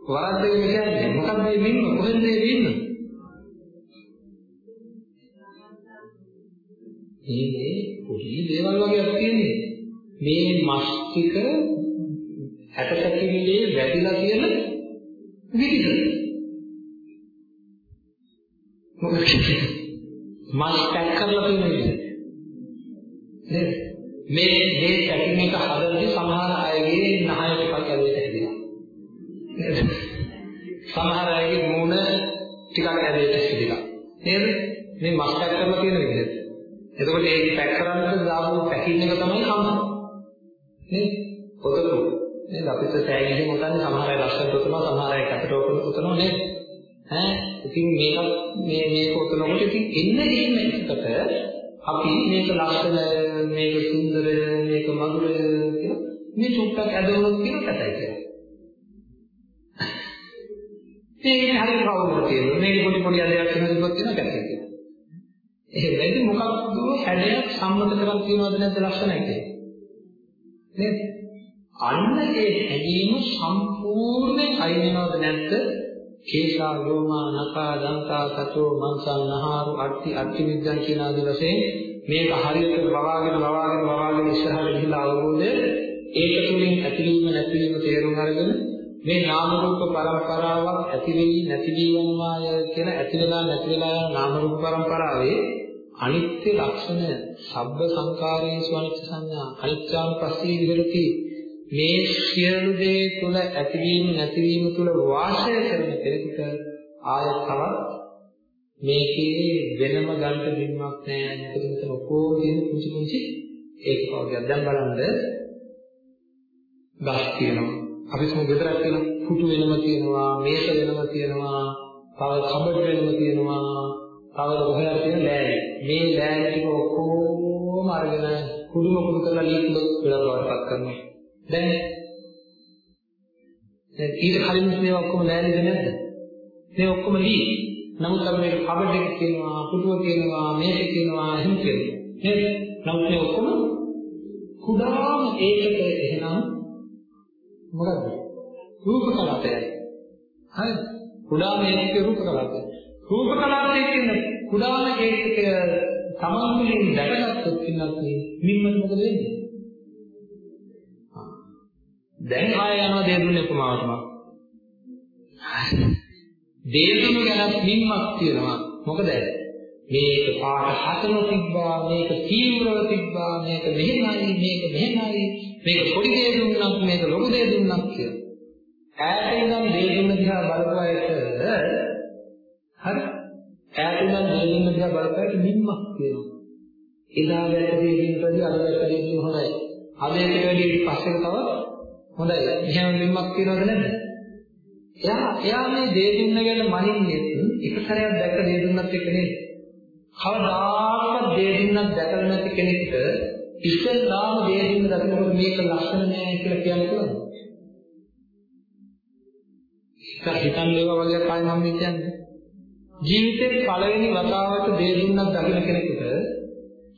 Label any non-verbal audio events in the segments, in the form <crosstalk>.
වරද්දගෙන කියන්නේ මොකක්ද මේ මින්ම කොහෙන්ද මේ මින්ම? මේ පොඩි දේවල් වගේක් තියෙන්නේ. මේ මස් ටික හැටසැකිල්ලේ වැදිලා තියෙන විදිහ. මොකද මස් පැක් කරලා තියෙන අපි කතෝ මංසල් නහාරු අට්ටි අට්ටි විද්‍යන් කියන ආදී වශයෙන් මේක හරියට වවාගෙන වවාගෙන වවාගෙන ඉස්සරහට ගිහිලා අවබෝධය ඒක තුළින් ඇතිවීම නැතිවීම තේරුම් අරගෙන මේ නාම රූප පරම්පරාවක් ඇති වෙයි නැති වීමමාය කියන ඇති වෙලා නැති වෙලා යන නාම රූප පරම්පරාවේ අනිත්‍ය ලක්ෂණ සබ්බ සංකාරයේසු අනිත්‍ය සංඥා අනිත්‍යානුපස්සී විහෙරති. මේ සියලු දේ තුළ ඇතිවීම නැතිවීම තුළ වාසය කරන කෙනෙකුට ආය තවත් මේකේ වෙනම ගන්න දෙන්නක් නැහැ. මොකද මෙතන ඔක්කොම තියෙන කුංචි කුංචි ඒක වගේ. දැන් බලන්න. ගස් තියෙනවා. අපි සමු ගෙදරක් තියෙනවා. කුටු වෙනම තියෙනවා. මේස වෙනම තියෙනවා. තව කබඩ් වෙනම තියෙනවා. තව කොහෙද තියෙන ලෑලි. මේ ලෑලි ටික ඔක්කොම අරගෙන කුඩු මොකුඩු කරලා ලීකුඩ වෙලා බවටපත් කරනවා. දැන් දැන් ඊට කලින් මේවා ඔක්කොම ලෑලිද නැද්ද? මේ ඔක්කොම ලී. නමුත් අපි මේක කබඩ් එක කියනවා, පුටුව කියනවා, මේක කියනවා, එහෙම කියනවා. නේද? නමුත් මේ ඔක්කොම කුඩාම ඒකක එහෙනම් මොකද්ද? රූප කලාපයයි. හරිද? කුඩාම ඒකකේ රූප කලාපය. රූප කලාපයේ කියන කුඩාම ඒකකය තමන් තුළින් දැකගත්තොත් ඉන්නත් මින්මද මොකද වෙන්නේ? දැන් ආය යනවා දේදුන්නේ උපමාවටම. දේදුණු ගැන මින්මක් තියෙනවා. මොකද මේක පාට හතන තිබ්බා මේක තීව්‍රව තිබ්බා මේක මෙහෙමයි මේක මෙහෙමයි මේක පොඩි දේදුන්නක් මේක ලොකු දේදුන්නක් කියලා. ඈත ඉඳන් දේදුන්න දිහා බලපුවාට හරි ඈත ඉඳන් දේදුන්න දිහා බලපුවාට මින්මක් තියෙනවා. එදා වැට දේදුන්නටදී අද වැට දේදුන්න හොඳයි. අද එකට වැඩි පස්සේ තව හොඳයි. එහෙම මිම්මක් තියනවද නැද්ද? එයා එයා මේ දේ දුන්න ගැන මනින්නේ එක සැරයක් දැක්ක දේ දුන්නත් එක්ක නේද? කවදාකවත් දේ දුන්නක් දැකලා නැති කෙනෙක්ට ඉස්සෙල්ලාම දේ දුන්න දකිනකොට මේක ලක්ෂණ නෑ කියලා කියන්න පුළුවන්ද? ඒක හිතන්නේවා වගේ කායි මම කියන්නේ. ජීවිතේ පළවෙනි වතාවට දේ දුන්නක් දකින කෙනෙකුට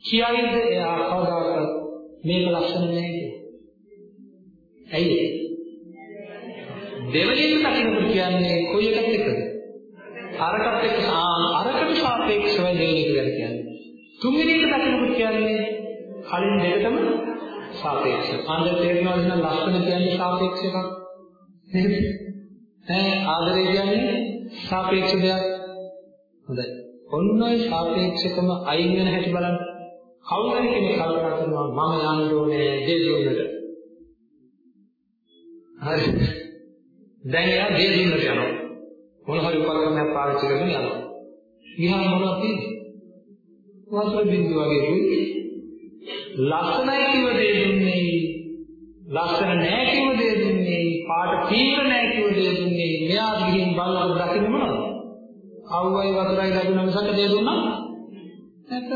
කියයිද එයා කවදාකවත් මේක ලක්ෂණ නෑ කියලා. ඇයි ඒ? දෙවෙනිම දකින්නට කියන්නේ කොයි එකත් එක්කද? අරකට එක්ක අරකට සාපේක්ෂව දෙවෙනි එක ගැන කියන්නේ. තුන්වෙනි එක දකින්නට කියන්නේ කලින් දෙකටම සාපේක්ෂව. අnder තේරෙනවා නම් ලක්ෂණ කියන්නේ සාපේක්ෂ එකක්. නේද? ඈ ආදරය කියන්නේ සාපේක්ෂ දෙයක්. හොඳයි. ඔන්න ඔය සාපේක්ෂකම අයින් වෙන හැටි බලන්න. කවුරු හරි කෙනෙක් කල්පනා කරනවා මම යන්න ඕනේ දෙවියන්ට හරි. දැන් එයා ගේ දුන්නට යනවා. මොන හරි උපකරණයක් පාවිච්චි කරගෙන යනවා. ගියාම මොනවද තියෙන්නේ? වතුර බින්දුව වගේ කුයි. ලස්සනයි කිව්ව දේ දුන්නේ. ලස්සන නෑ කිව්ව දේ දුන්නේ. පාට තීව්‍ර නෑ කිව්ව දේ දුන්නේ. මෙයා ගිහින් බලනකොට දකින්නේ මොනවද? අවුවයි වතුරයි ලැබුණ මිසක දේ දුන්නා නැත.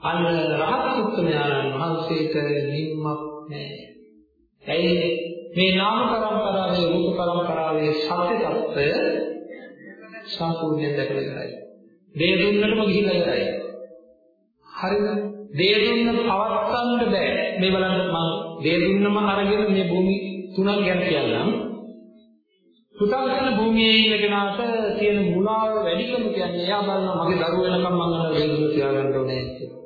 අන්න රහත් උත්තමයන්න් වහන්සේට නිම්මක් නෑ. ඇයි මේ නාම પરම්පරාවේ රූප પરම්පරාවේ සත්‍ය తত্ত্বය සම්පූර්ණයෙන් දැකලා ඉවරයි. දේ දුන්නටම ගිහිල්ලා ඉවරයි. හරිද? දේ දුන්න පවත්තන්න බෑ. මේ බලන්න මම දේ දුන්නම අරගෙන මේ භූමි තුනක් ගැන කියන්නම්. පුතල්කන භූමියේ ඉන්න කෙනාට තියෙන මුලාව වැඩිකම කියන්නේ එයා බලනවා මගේ දරුවෝ වෙනකම් මම අර දේ දුන්න තියාගන්න ඕනේ කියලා.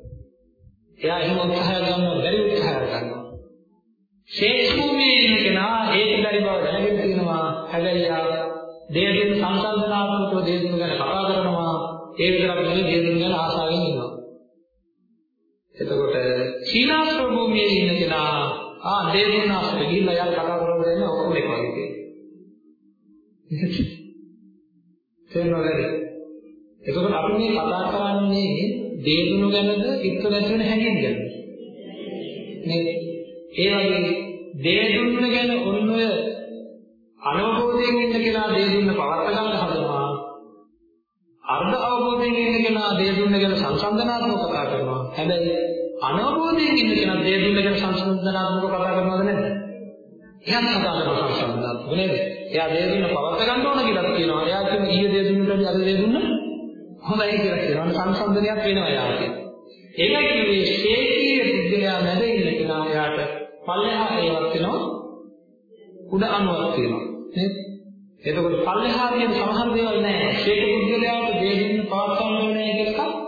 එයා එහෙම උත්සාහයක් ගන්නවා බැරි උත්සාහයක් ගන්නවා. ශේෂ භූමියේ ඉන්න කෙනා ඒක බැරි බව දැනගෙන තියෙනවා. හැබැයි යා දේදින සංසන්දනාත්මකව දේදින ගැන කතා කරනවා. ඒ විතරක් නෙවෙයි දේදින ගැන ආසාවෙන් ඉන්නවා. එතකොට සීනාස්ත්‍ර භූමියේ ඉන්න කෙනා ආ දේදිනාස්ත්‍ර ගිහිල්ලා යාර කතා කරලා දෙන්න ඔක්කොම එක වගේ. තේරෙනවද? එතකොට අපි මේ කතා කරන්නේ දේදුණු ගැනද ඉක්ක නැති වෙන හැඟීම් ගැනද? නේද? ඒ වගේ දේදුන්න ගැන ඔන්න ඔය අනවබෝධයෙන් ඉන්න කෙනා දේදුන්න පවත් ගන්න හදනවා. අර්ධ අවබෝධයෙන් ඉන්න කෙනා දේදුන්න ගැන සංසන්දනාත්මක කතා කරනවා. හැබැයි අනවබෝධයෙන් ඉන්න කෙනා දේදුන්න ගැන සංසන්දනාත්මක කතා කරනවද නැද්ද? එයාත් කතා කරනවා සංසන්දනාත්මක නේද? එයා දේදුන්න පවත් ගන්න ඕන කියලා කියනවා. එයා කියන ඊයේ දේදුන්නට අද දේදුන්න හොඳයි කියලා කියනවා. සංසන්දනයක් වෙනවා එයාට. ඒකයි කියන්නේ ශේකීය බුද්ධයා නැද ඉන්න කෙනා එයාට පල්ලෙහා ඒවත් වෙනවා උඩ අනුවක් තියෙනවා. නේද? එතකොට පල්ලෙහා කියන සමහර දේවල් නැහැ. ශේක බුද්ධයාට දේදුන්න පවත් ගන්න ඕනේ කියලා එකක්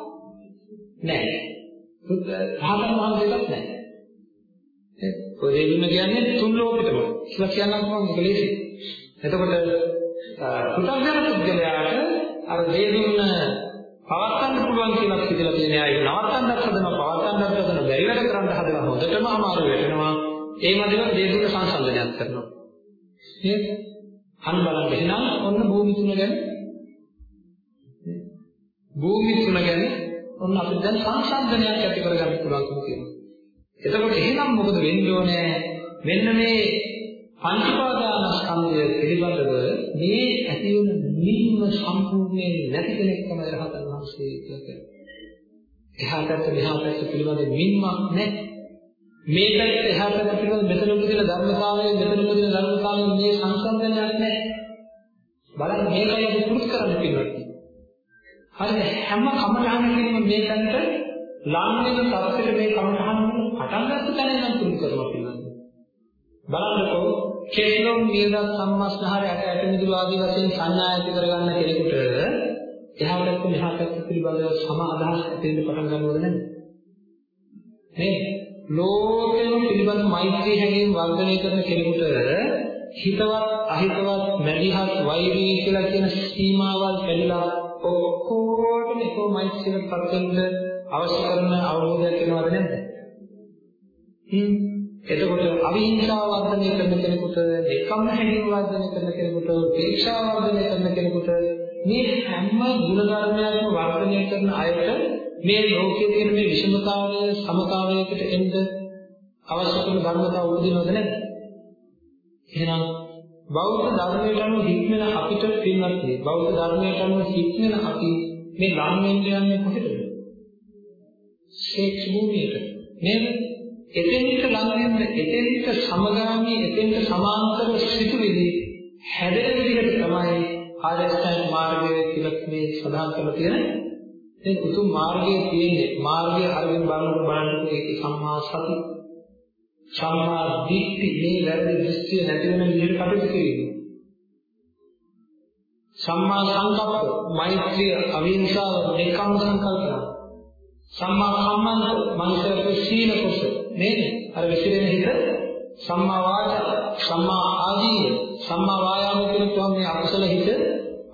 නැහැ. බුද්ධ රහතන් වහන්සේලත් නැහැ. ඔය දෙන්න කියන්නේ තුන් ලෝකෙටම කියලා කියන්නත් මම මේක ලේසි. එතකොට පුතග්ජන පුද්ගලයාට අර දෙදුන්න පවත්වන්න පුළුවන් කියලා හිතලා තියෙන අය නවත්තන්නත් හදනවා පවත්වන්නත් හදනවා බැරි වැඩ කරන්න හදනවා හොඳටම අමාරු වෙනවා. ඒ මැදම දෙදුන්න සංසන්දනයක් කරනවා. නේද? අන්න බලන්න එහෙනම් ඔන්න භූමි තුන ගැන භූමි තුන ගැන ඔන්න අපිට දැන් සංසන්දනයක් ඇති කරගන්න පුළුවන්කම තියෙනවා. එතකොට එහෙනම් මොකද වෙන්න ඕනේ? මෙන්න මේ පංචපාදානස්කන්ධය පිළිබඳව මේ ඇති වෙන නිම්ම සම්පූර්ණයෙන් නැති කෙනෙක් තමයි රහතන් වහන්සේ කියලා කියන්නේ. එහා පැත්ත මෙහා පැත්ත පිළිබඳ මින්මක් නැහැ. මේ පැත්ත එහා පැත්ත පිළිබඳ මෙතන උපදින ධර්මතාවය මෙතන උපදින ධර්මතාවය මේ සංසන්දනයක් නැහැ. බලන්න මේකයි අපි පුරුදු කරන්න පිළිවෙල. හරිද? හැම කමඨානකින්ම මේ තැනට ලං වෙන තත්ත්වෙට මේ කමඨාන පටන් ගන්න තැන නම් පුරුදු කරනවා පිළිබඳ. බලන්නකෝ කෙස්ලොම් නියද සම්මස්නහර යට යට මිදුළු ආදී වශයෙන් සංඥා ඇති කරගන්න කෙනෙකුට එහා පැත්ත මෙහා පැත්ත පිළිබඳව සම අදහස් ඇති වෙන්න පටන් ගන්නවද නැද්ද? නේ ලෝකෙම පිළිබඳ මෛත්‍රී හැඟීම් වර්ධනය කරන කෙනෙකුට හිතවත් අහිතවත් මැදිහත් වෛරී කියලා කියන සීමාවල් පැනලා ඔක්කොටම එකෝ මෛත්‍රියට පත් වෙන්න අවශ්‍ය කරන අවබෝධයක් වෙනවද නැද්ද? හ්ම් එතකොට අවිහිංසාව වර්ධනය කරන කෙනෙකුට, දෙකම හැඟීම් වර්ධනය කරන කෙනෙකුට, උපේක්ෂාව වර්ධනය කරන කෙනෙකුට මේ හැම ගුණ ධර්මයක්ම වර්ධනය කරන අයට මේ ලෝකයේ තියෙන මේ විෂමතාවය සමතාවයකට එන්න අවශ්‍ය කරන ධර්මතාව උපදිනවද නැද්ද? එහෙනම් බෞද්ධ ධර්මයට අනුව හික්මන අපිට පින්වත් බෞද්ධ ධර්මයට අනුව හික්මන අපි මේ ලං වෙන්න යන්නේ කොහෙද? ශේක්ෂ භූමියට නේද? එතෙන්ට ලං වෙන්න එතෙන්ට සමගාමී එතෙන්ට සමාන්තර සිතුවිලි හැදෙන විදිහට තමයි ආර්යසත්‍ය මාර්ගය කියලා මේ සඳහන් කරලා තියෙන මේ උතුම් මාර්ගයේ තියෙන්නේ මාර්ගය අරගෙන බලනකොට බලනකොට ඒක සම්මා සති සම්මා දිට්ඨි මේ වැරදි දෘෂ්ටිය නැති වෙන විදිහට කටයුතු කිරීම. සම්මා සංකප්ප මෛත්‍රිය අවිහිංසාව නිකම් සංකල්පන සම්මා කම්මන්ත මනුෂ්‍යත්ව සීල කුස නේද අර විසිරෙන හිත සම්මා වාචා සම්මා ආජීව සම්මා වායාම කියන තුන් මේ අකුසල හිත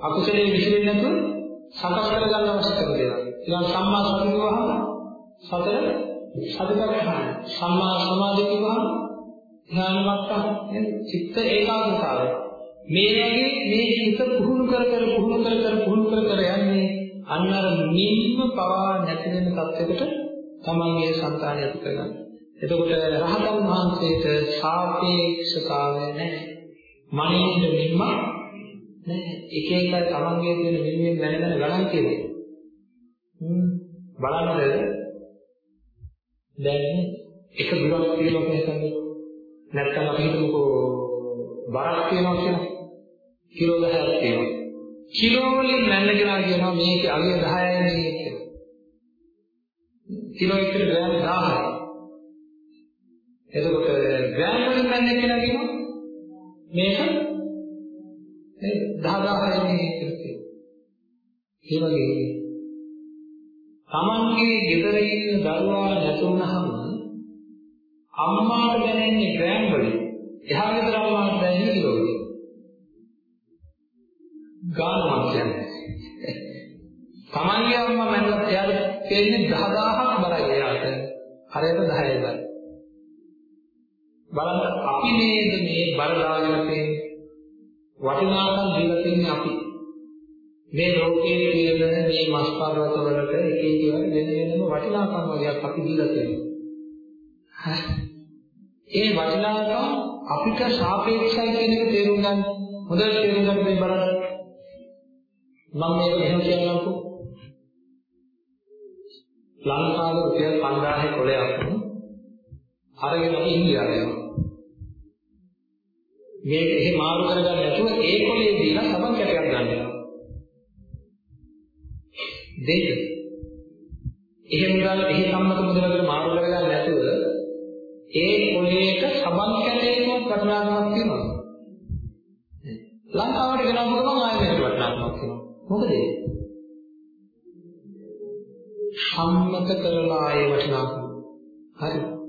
අකුසලයේ විසිරෙන්නේ නැතුව සකස් කරගන්න අවශ්‍ය කරන දේවල්. ඊළඟ සම්මා සති කියවහම සතර සතිපට්ඨාන සම්මා සමාධි කියවහම ධ්‍යානවත්ත නේද චිත්ත ඒකාග්‍රතාවය. මේ වගේ මේ හිත පුහුණු කර කර පුහුණු කර කර පුහුණු කර කර යන්නේ අන්න අර නිම්ම පවා නැති වෙන තත්යකට තමන්ගේ సంతානය ඇති කරගන්න. එතකොට රහතන් වහන්සේට සාපේක්ෂතාවය නැහැ. මනින්ද නිම්ම නැහැ. එක එක තමන්ගේ තියෙන මිනිහෙන් මැනගෙන ගණන් කියන්නේ. හ්ම් බලන්නද දැන් එක දුරක් තියෙනවා කියන්නේ නැත්නම් අපි හිතමුකෝ බරක් තියෙනවා කියලා කිලෝ 10ක් තියෙනවා කිලෝ වලින් මැන්න කෙනා කියනවා මේක අගය 10යි නේ කියලා. කිලෝ එකට ග්‍රෑම් 1000යි. එතකොට ග්‍රෑම් වලින් මැන්න කෙනා කියනවා මේක නේද? 10000යි කියලා කියනවා. ඒ වගේ තමන්ගේ ගෙදර ඉන්න දරුවා නැතුණහම අම්මාට දැනෙන්නේ ග්‍රෑම් වලින්. එහා ගෙදර අම්මාට දැනෙන්නේ කිලෝ වලින්. ගානක් කියන්නේ. තමන්ගේ අම්මා මැන්නත් එයාට තේරෙන්නේ 10000ක් බරයි එයාට. හරියට 10යි බරයි. බලන්න අපි නේද මේ බර දාගෙන තියෙන්නේ වටිනාකම් දීලා තින්නේ අපි. මේ ලෝකයේ තියෙන මේ මස් පර්වත වලට එක එක ඒවා වෙන වෙනම වටිනාකම් වගේක් අපි දීලා තියෙනවා. ඒ වටිනාකම් අපිට සාපේක්ෂයි කියන එක තේරුම් ගන්න. හොඳට තේරුම් ගන්න මේ බලන්න. මම මේක මෙහෙම කියන්නම්කෝ. ලංකාවේ රුපියල් 5000 කොලයක් අරගෙන අපි ඉන්දියාවට යනවා. මේ එහෙ මාරු කරගන්න නැතුව ඒ කොලේ දීලා සමන් කැටයක් ගන්න යනවා. දෙක. එහෙම ගාලා එහෙ සම්මත මුදලකට මාරු කරගන්න නැතුව ඒ කොලේට සමන් කැටයකවත් වටිනාකමක් තියෙනවා. ලංකාවට ගෙනවම ගමන් ආයෙත් වටිනාකමක් තියෙනවා. මොකද ඒ? සම්මත කරලා ආයේ වටිනාකම. හරි.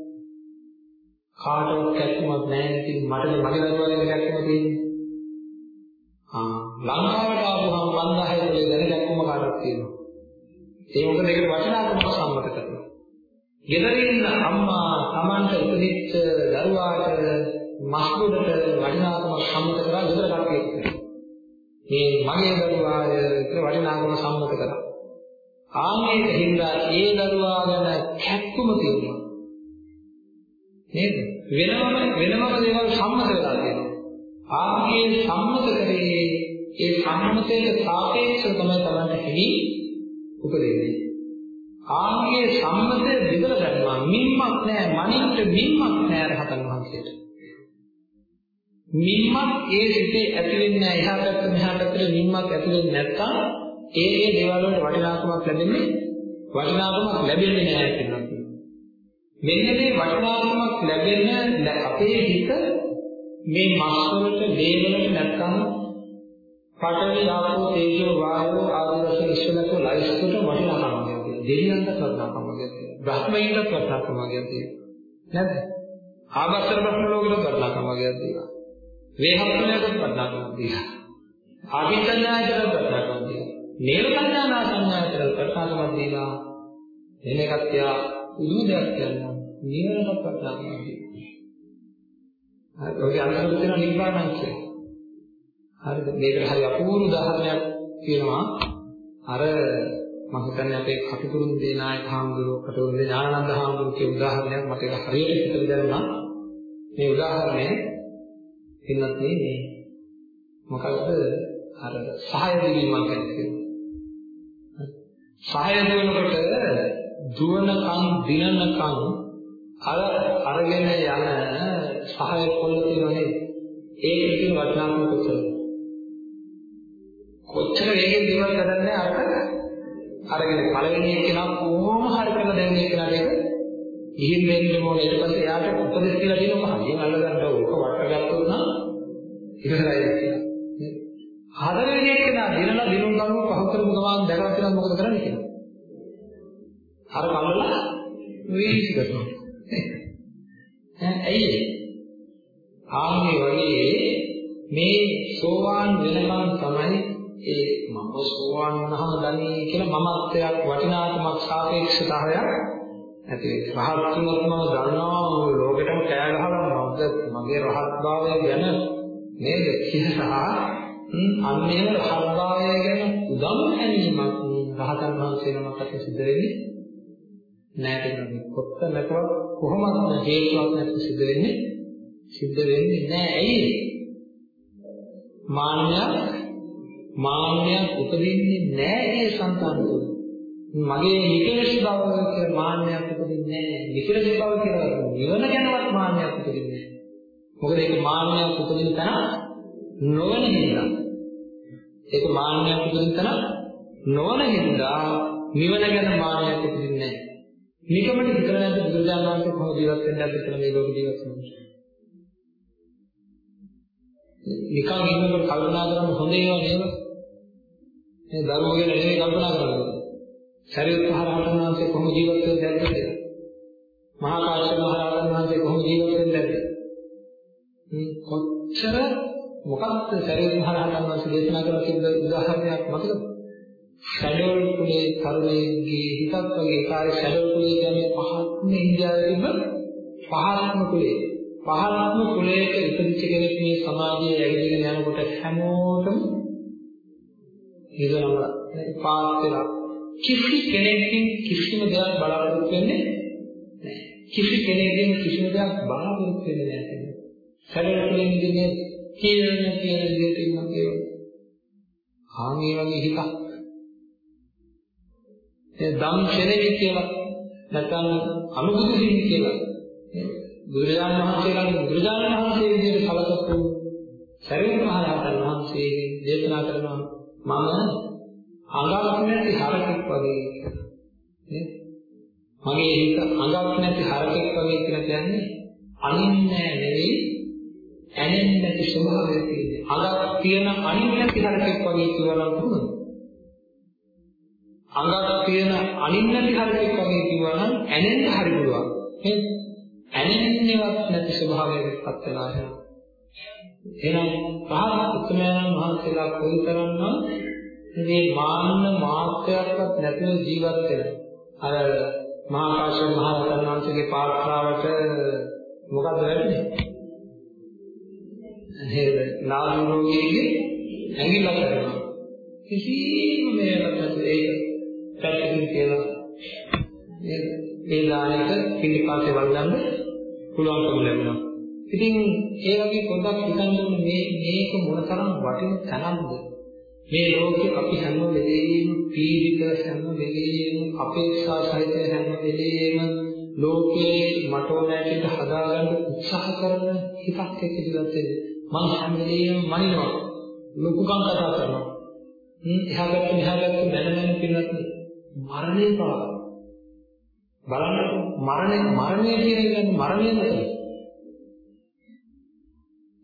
කාටවත් කැක්කමක් නැහැ ඉතින් මට මගේ දරුවාගේ කැක්කම තියෙන්නේ. ආ ලංකාවට ආවම 5000 වලේ දැන කැක්කම කාටවත් තියෙනවා. ඒ මොකද ඒකට වටිනාකමක් සම්මත කරනවා. ගෙදරින් අම්මා Tamanට ඉපදිච්ච දරුවාට මස්කොඩට වටිනාකමක් සම්මත කරලා ගෙදර කට්ටියට. මේ මගේ දරුවාය කියලා වටිනාකම සම්මත කරා. ආන්නේක හින්දා ඒ දරුවා ගැන කැක්කුම තියෙනවා. නේද? වෙනම වෙනම දේවල් සම්මත වෙලා තියෙනවා. ආන්ගේ සම්මත කරේ ඒ සම්මතයට සාපේක්ෂව තමයි Tamanට හිමි උපදින්නේ. ආන්ගේ සම්මතය විතර ගන්නවා මින්මක් නැහැ මනින්ට මින්මක් නැහැ රහතන් වහන්සේට. මින්මක් ඒ සිතේ ඇති වෙන්නේ නැහැ එහා පැත්ත මෙහා පැත්තට මින්මක් ඇති වෙන්නේ නැත්නම් ඒ ඒ දේවල් වලට වටිනාකමක් ලැබෙන්නේ වටිනාකමක් ලැබෙන්නේ නැහැ කියනවා. මෙන්න මේ වටිනාකමක් ලැබෙන අපේ හිත මේ මස් වලට, දේ වලට නැත්නම් පඨවි ආපෝ තේජෝ වායෝ ආදී වශයෙන් ඉස්සලක ලයිස්ට් වලට වටිනාකමක් තියෙනවා. දෙවියන්ට වටිනාකමක් තියෙනවා. බ්‍රහ්මයින්ට වටිනාකමක් තියෙනවා. නැද්ද? ආගස්තර බ්‍රහ්ම ලෝකෙට වටිනාකමක් තියෙනවා. වේහත්නයට වටිනාකමක් තියෙනවා. ආකින්චඤ්ඤායතට වටිනාකමක් තියෙනවා. නේව සංඥානා සංඥායතට වටිනාකමක් තියෙනවා. එන එකක් තියා උදු දෙයක් කියනවා. නිවනක් පටන් ගන්නවා. හරි ඔය අන්තරු තියෙන නිබ්බානංශය. හරිද? මේකට හරි අපූර්ව උදාහරණයක් තියෙනවා. අර මම හිතන්නේ අපේ කටුකුරුන් දේනායක හාමුදුරුවෝ කටුකුරුන් ඥානানন্দ හාමුදුරුවෝ කියන උදාහරණයක් මට ඒක හරියට හිතට දැනුණා. මේ උදාහරණය එන්නත් මේ මොකක්ද අර සහය දෙවීමක් කියන්නේ. සහය දෙනකොට දුවනකම් දිනනකම් අර අරගෙන යන සහාය කොල්ල තියෙනනේ. ඒකේ තියෙන වටිනාකම කොච්චරද කොච්චර වේගෙන් දේවල් කරන්නේ අරක අරගෙන පළවෙනි එකේනම් කොහොම හරි කරලා දැන් මේක නේද ගිහින් වෙන්න ඕනේ. ඊට පස්සේ එයාට උපදෙස් කියලා දෙනවා හරියෙන් අල්ලගන්න ඕක වට ගත්තොත් නම් ඉවරයි කියලා. හතරවෙනි එකේනා දිනලා දිනුම් ගන්නව පහ කරපු ගමන් දැකලා තියෙනවා මොකද කරන්නේ කියලා. අර කල්ලා වීසි කරනවා. <laughs> ඇයි ආන්නේ වගේ මේ සෝවාන් වෙනකන් තමයි ඒ මම සෝවාන් වුණාම දන්නේ කියලා මමත්වයක් වටිනාකමක් සාපේක්ෂතාවයක් ඇති වෙන්නේ. රහත් වුණොත් මම දන්නවා ලෝකෙටම කෑ ගහලා මමද මගේ රහත් භාවය ගැන නේද කියලා අන්නේම රහත් භාවය ගැන උදම් හැනීමක් රහතන් වහන්සේ නමකට සිද්ධ වෙන්නේ නැහැ කියන්නේ කොත්ත නැතුව කොහොමද හේතුවක් නැතුව සිද්ධ වෙන්නේ සිද්ධ වෙන්නේ නැහැ. ඇයි? මාන්නයක් මාන්නයක් උපදින්නේ නැහැ ඒ සංකාර තුළ මගේ නිකලස් බව කියලා මාන්නයක් උපදින්නේ නැහැ. නිකලස් බව කියලා නිවන ගැනවත් මාන්නයක් උපදින්නේ නැහැ. මොකද ඒක මාන්නයක් උපදින තැන නොවන හින්දා. ඒක මාන්නයක් උපදින තැන නොවන හින්දා නිවන ගැන මාන්නයක් උපදින්නේ නැහැ. නිකමට හිතලා නැද්ද බුදුරජාණන් වහන්සේ කොහොමද ජීවත් වෙන්නේ නැද්ද කියලා මේ ලෝක ජීවත් වෙන්නේ. නිකන් ඉන්නකොට කල්පනා කරන්න හොඳ ඒවා නේද? මේ දරුවෝ ගැන නෙමෙයි කල්පනා කරන්නේ. ශරීර පහරහතන් වහන්සේ කොහොම ජීවත් වෙන්නේ දැක්කද? මහා කාශ්‍යප මහ රහතන් වහන්සේ කොහොම ජීවත් වෙන්නේ දැක්කද? මේ කොච්චර මොකක්ද ශරීර මහ රහතන් වහන්සේ දේශනා කරලා තිබ්බ උදාහරණයක් මතකද? ෂැඩෝල් කුලේ තරුණයෙක්ගේ හිතක් වගේ කාර්ය ෂැඩෝල් කුලේ කියන්නේ පහත්ම ඉන්දියාවේ තිබ්බ පහත්ම කුලේ. පහත්ම කුලයක ඉපදිච්ච කෙනෙක් මේ සමාජයේ ඇවිදගෙන යනකොට හැමෝටම හිතනම පාස් වෙලා කිසි කෙනෙක්ගෙන් කිසිම දෙයක් බලාපොරොත්තු වෙන්නේ නැහැ. කිසි කෙනෙක්ගෙන් කිසිම දෙයක් බලාපොරොත්තු වෙන්නේ නැහැ. ෂැඩෝල් කුලේ ඉඳින්නේ කියන කියන විදිහට ඉන්නවා කියලා. ආ මේ වගේ හිතක් ඒ ධම් ශරණි කියලා. නැත්නම් අනුබුදු හිමි කියලා. බුදුරජාණන් වහන්සේලාගේ බුදුරජාණන් වහන්සේ විදිහට කලකපු සරියුත් මහ රහතන් වහන්සේ දේශනා කරනවා. මම අඟක් නැති හරකෙක් වගේ නේද මගේ හිත අඟක් නැති හරකෙක් වගේ කියලා කියන්නේ අනින්නේ නෙවෙයි ඇනෙන්නේ නැති ස්වභාවයක් තියෙනවා. අඟක් තියෙන අනින්නේ නැති හරකෙක් වගේ කියලා කොහොමද අඟක් තියෙන අනින් නැති හරකෙක් වගේ කිව්වා නම් ඇනෙන්න හරි පුළුවන්. නේද? ඇනෙන්නේවත් නැති ස්වභාවයකටපත් වෙලා යනවා. එහෙනම් පහත් උත්තරයන් වහන්සේලා කොයිතරම්නම් මේ මාන්න මාත්‍රයක්වත් නැතුව ජීවත් වෙන අර මහා කාශ්‍යප මහ රහතන් වහන්සේගේ පාත්‍රාවට මොකද වෙන්නේ? නේද? නාම රෝගීගේ ඇඟිල්ල කරනවා. කිසිම මේකට නැතුව ඒක පැත්තකින් කියලා නේද? ඒ දායක පිළිපාතේ වළඳන්න පුළුවන්කම ලැබෙනවා. ඉතින් ඒ වගේ පොඩ්ඩක් හිතන්න මේ මේක මොනතරම් වටින තැනක්ද? මේ ලෝකේ අපි හැම වෙලේම පීඩිත හැම වෙලේම අපේක්ෂා සහිත හැම වෙලේම ලෝකේ මට ඕනෑට හදාගන්න උත්සාහ කරන හිතක් එක්ක ජීවත් වෙන්නේ. මම හැම වෙලේම මනිනවා. ලොකුකම් කතා කරනවා. හ්ම් එහා පැත්ත මෙහා පැත්ත මැන මැන පින්නත් මරණය පවා. බලන්න මරණය මරණය කියන එක කියන්නේ මරණය නෙවෙයි.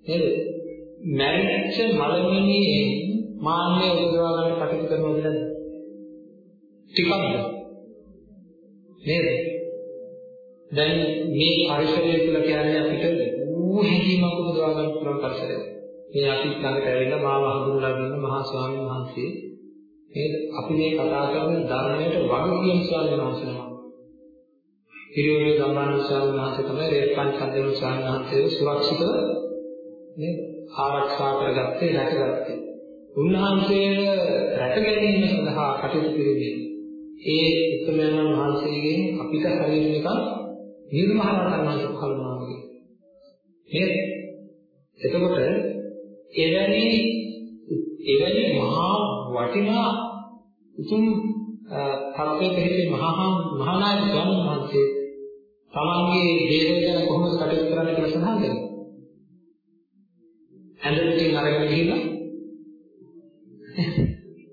නේද? මැරිච්ච මලමිණියේ මාන්නය උදවා ගන්න කටයුතු කරනවද නැද්ද ටිකක්ද? නේද? දැන් මේ පරිසරය කියලා කියන්නේ අපිට ඌ හැඟීමක් උදවා ගන්න පුළුවන් පරිසරයක්. මේ අපි ළඟට ඇවිල්ලා මාව හඳුන්වලා දුන්න මහා ස්වාමීන් වහන්සේ නේද? අපි මේ කතා කරන ධර්මයට වග කියන ස්වාමීන් වහන්සේ නම. හිරියෝගේ ධම්මාන ස්වාමීන් වහන්සේ තමයි රේප්පන් සම්දේව ස්වාමීන් වහන්සේව සුරක්ෂිතව නේද? ආරක්ෂා කරගත්තේ රැකගත්තේ. උන්වහන්සේව රැක ගැනීම සඳහා කටයුතු කිරීමේ ඒ උත්තරයන් වහන්සේගෙන් අපිට හරියට නිකන් නිර්මහාරතන් වහන්සේ පහළනවා වගේ. නේද? එතකොට එවැනි එවැනි මහා වටිනා උතුම් තත්ත්වයක හිටිය මහා මහානායක ස්වාමීන් වහන්සේ තමන්ගේ දේවය ගැන කොහොමද කටයුතු කරන්න කියලා සඳහන් කරනවා. ඇඳටින් අරගෙන ගිහිල්ලා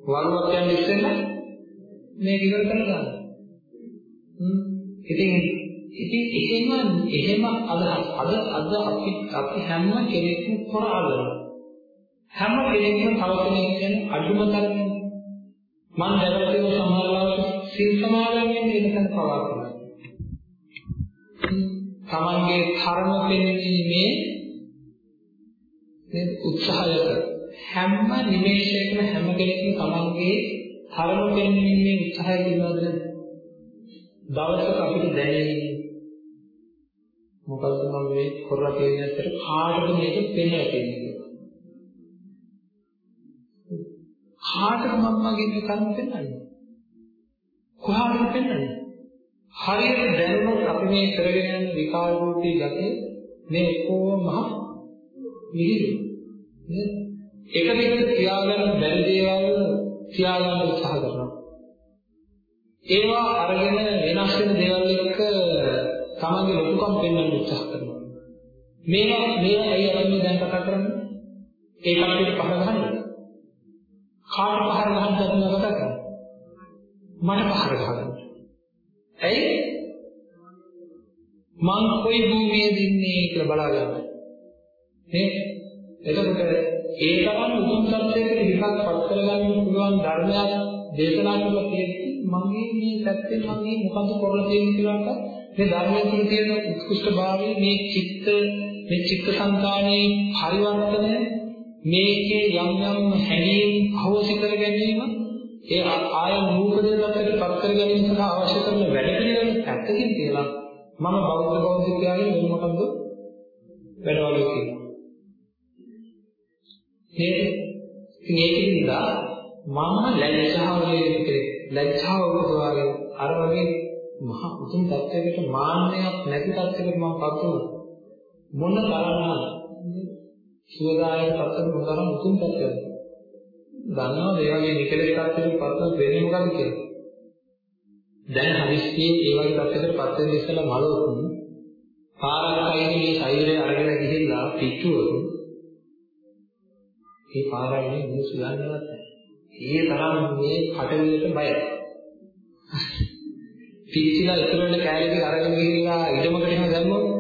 වරුවක් යන ඉස්සෙල්ලා මේක ඉවර කරලා ගන්න. හ්ම්. ඉතින් ඉතින් එහෙම එහෙම අදහස් අද අද අපි අපි හැම කෙනෙක්ම කරාලනවා. හැම කෙනෙක්ම තව කෙනෙක් කියන්නේ අඩුම තරමේ මම දැකලා සමහර වෙලාවට සිල් සමාදන්යෙන් ඉන්නකන් පවා කරනවා. තමන්ගේ කර්ම පෙන්වීමේ මේ උත්සාහයක හැම නිමේෂයකම හැම කෙනෙක්ම තමන්ගේ කර්ම පෙන්වීමේ උත්සාහය දිනවද දවසක අපිට දැනෙන්නේ මොකද මම මේ කරලා තියෙන ඇත්තට කාටද මේක පෙන්වලා තියෙන්නේ කාටද මම මගේ මේ කර්ම පෙන්වන්නේ? කොහාටද පෙන්වන්නේ? හරියට දැනුණොත් අපි මේ කරගෙන යන විකාර රූපී ගතිය මේ කොහොම මහ මිහිරි නේද? එක දිගට තියාගන්න බැරි දේවල් තියාගන්න උත්සාහ කරනවා. ඒවා අරගෙන වෙනස් වෙන දේවල් එක්ක තමන්ගේ ලොකුකම් පෙන්වන්න උත්සාහ කරනවා. මේවා මේවා ඇයි අපි දැන් කතා කරන්නේ? ඒ කට්ටියට පහ ගහන්නේ. කාට පහර ගහන්නද කියලා කතා කරන්නේ. මට පහර ගහගන්න. ඇයි? මං කොයි භූමියේද ඉන්නේ කියලා බලා ගන්න. නේ? එතකොට ඒ තරම් උතුම් සත්‍යයකට හිතක් පත් කරගන්න පුළුවන් ධර්මයක් දේශනා කරලා තියෙද්දි මගේ මේ සත්‍යෙ මගේ මොකද කරලා තියෙන්නේ කියලාට මේ ධර්මයේ තුල තියෙන උත්කෘෂ්ඨභාවය මේ චිත්ත මේ චිත්තසංතානයේ පරිවර්තනය මේකේ යම් යම් හැඟීම් අවශ්‍ය කර ගැනීම ඒ ආය නූපදේ තත්ත්වයට පත් කර ගැනීම සඳහා අවශ්‍ය කරන වැඩ පිළිවෙල පැත්තකින් තියලා මම බෞද්ධ බෞද්ධකයාගේ මෙන්න මොකද්ද වැඩවල කියනවා. නේද ඉතින් ඒකින්ද මම ලැජ්ජාව වේකේ ලැජ්ජාව උපදවාගෙන අර වගේ මහ උතුම් තත්ත්වයකට මාන්නයක් නැති තත්ත්වයකට මම පත් වුණා මොන තරම්නම් සුවදායක තත්ත්වෙ මොනතරම් උතුම් තත්ත්වයක්ද දන්නවද ඒ වගේ නිකලෙස් තත්ත්වයකට පත් වෙන්නේ මොකද්ද කියලා දැන් හදිස්සියේ ඒ වගේ තත්ත්වයකට පත් වෙන්න ඉස්සෙල්ලා මලවතුන් පාරක් අයිනේ මේ ශරීරය අරගෙන ගිහිල්ලා පිටුවොත් ඒ පාරයිනේ මිනිස්සු යන්නවත් නැහැ. ඒ තරම් මේ කටවිලට බයයි. පිටිලා ඉතුරුන කෑලික අරගෙන ගිහිල්ලා ඉඩමකට එහෙම දැම්මොත්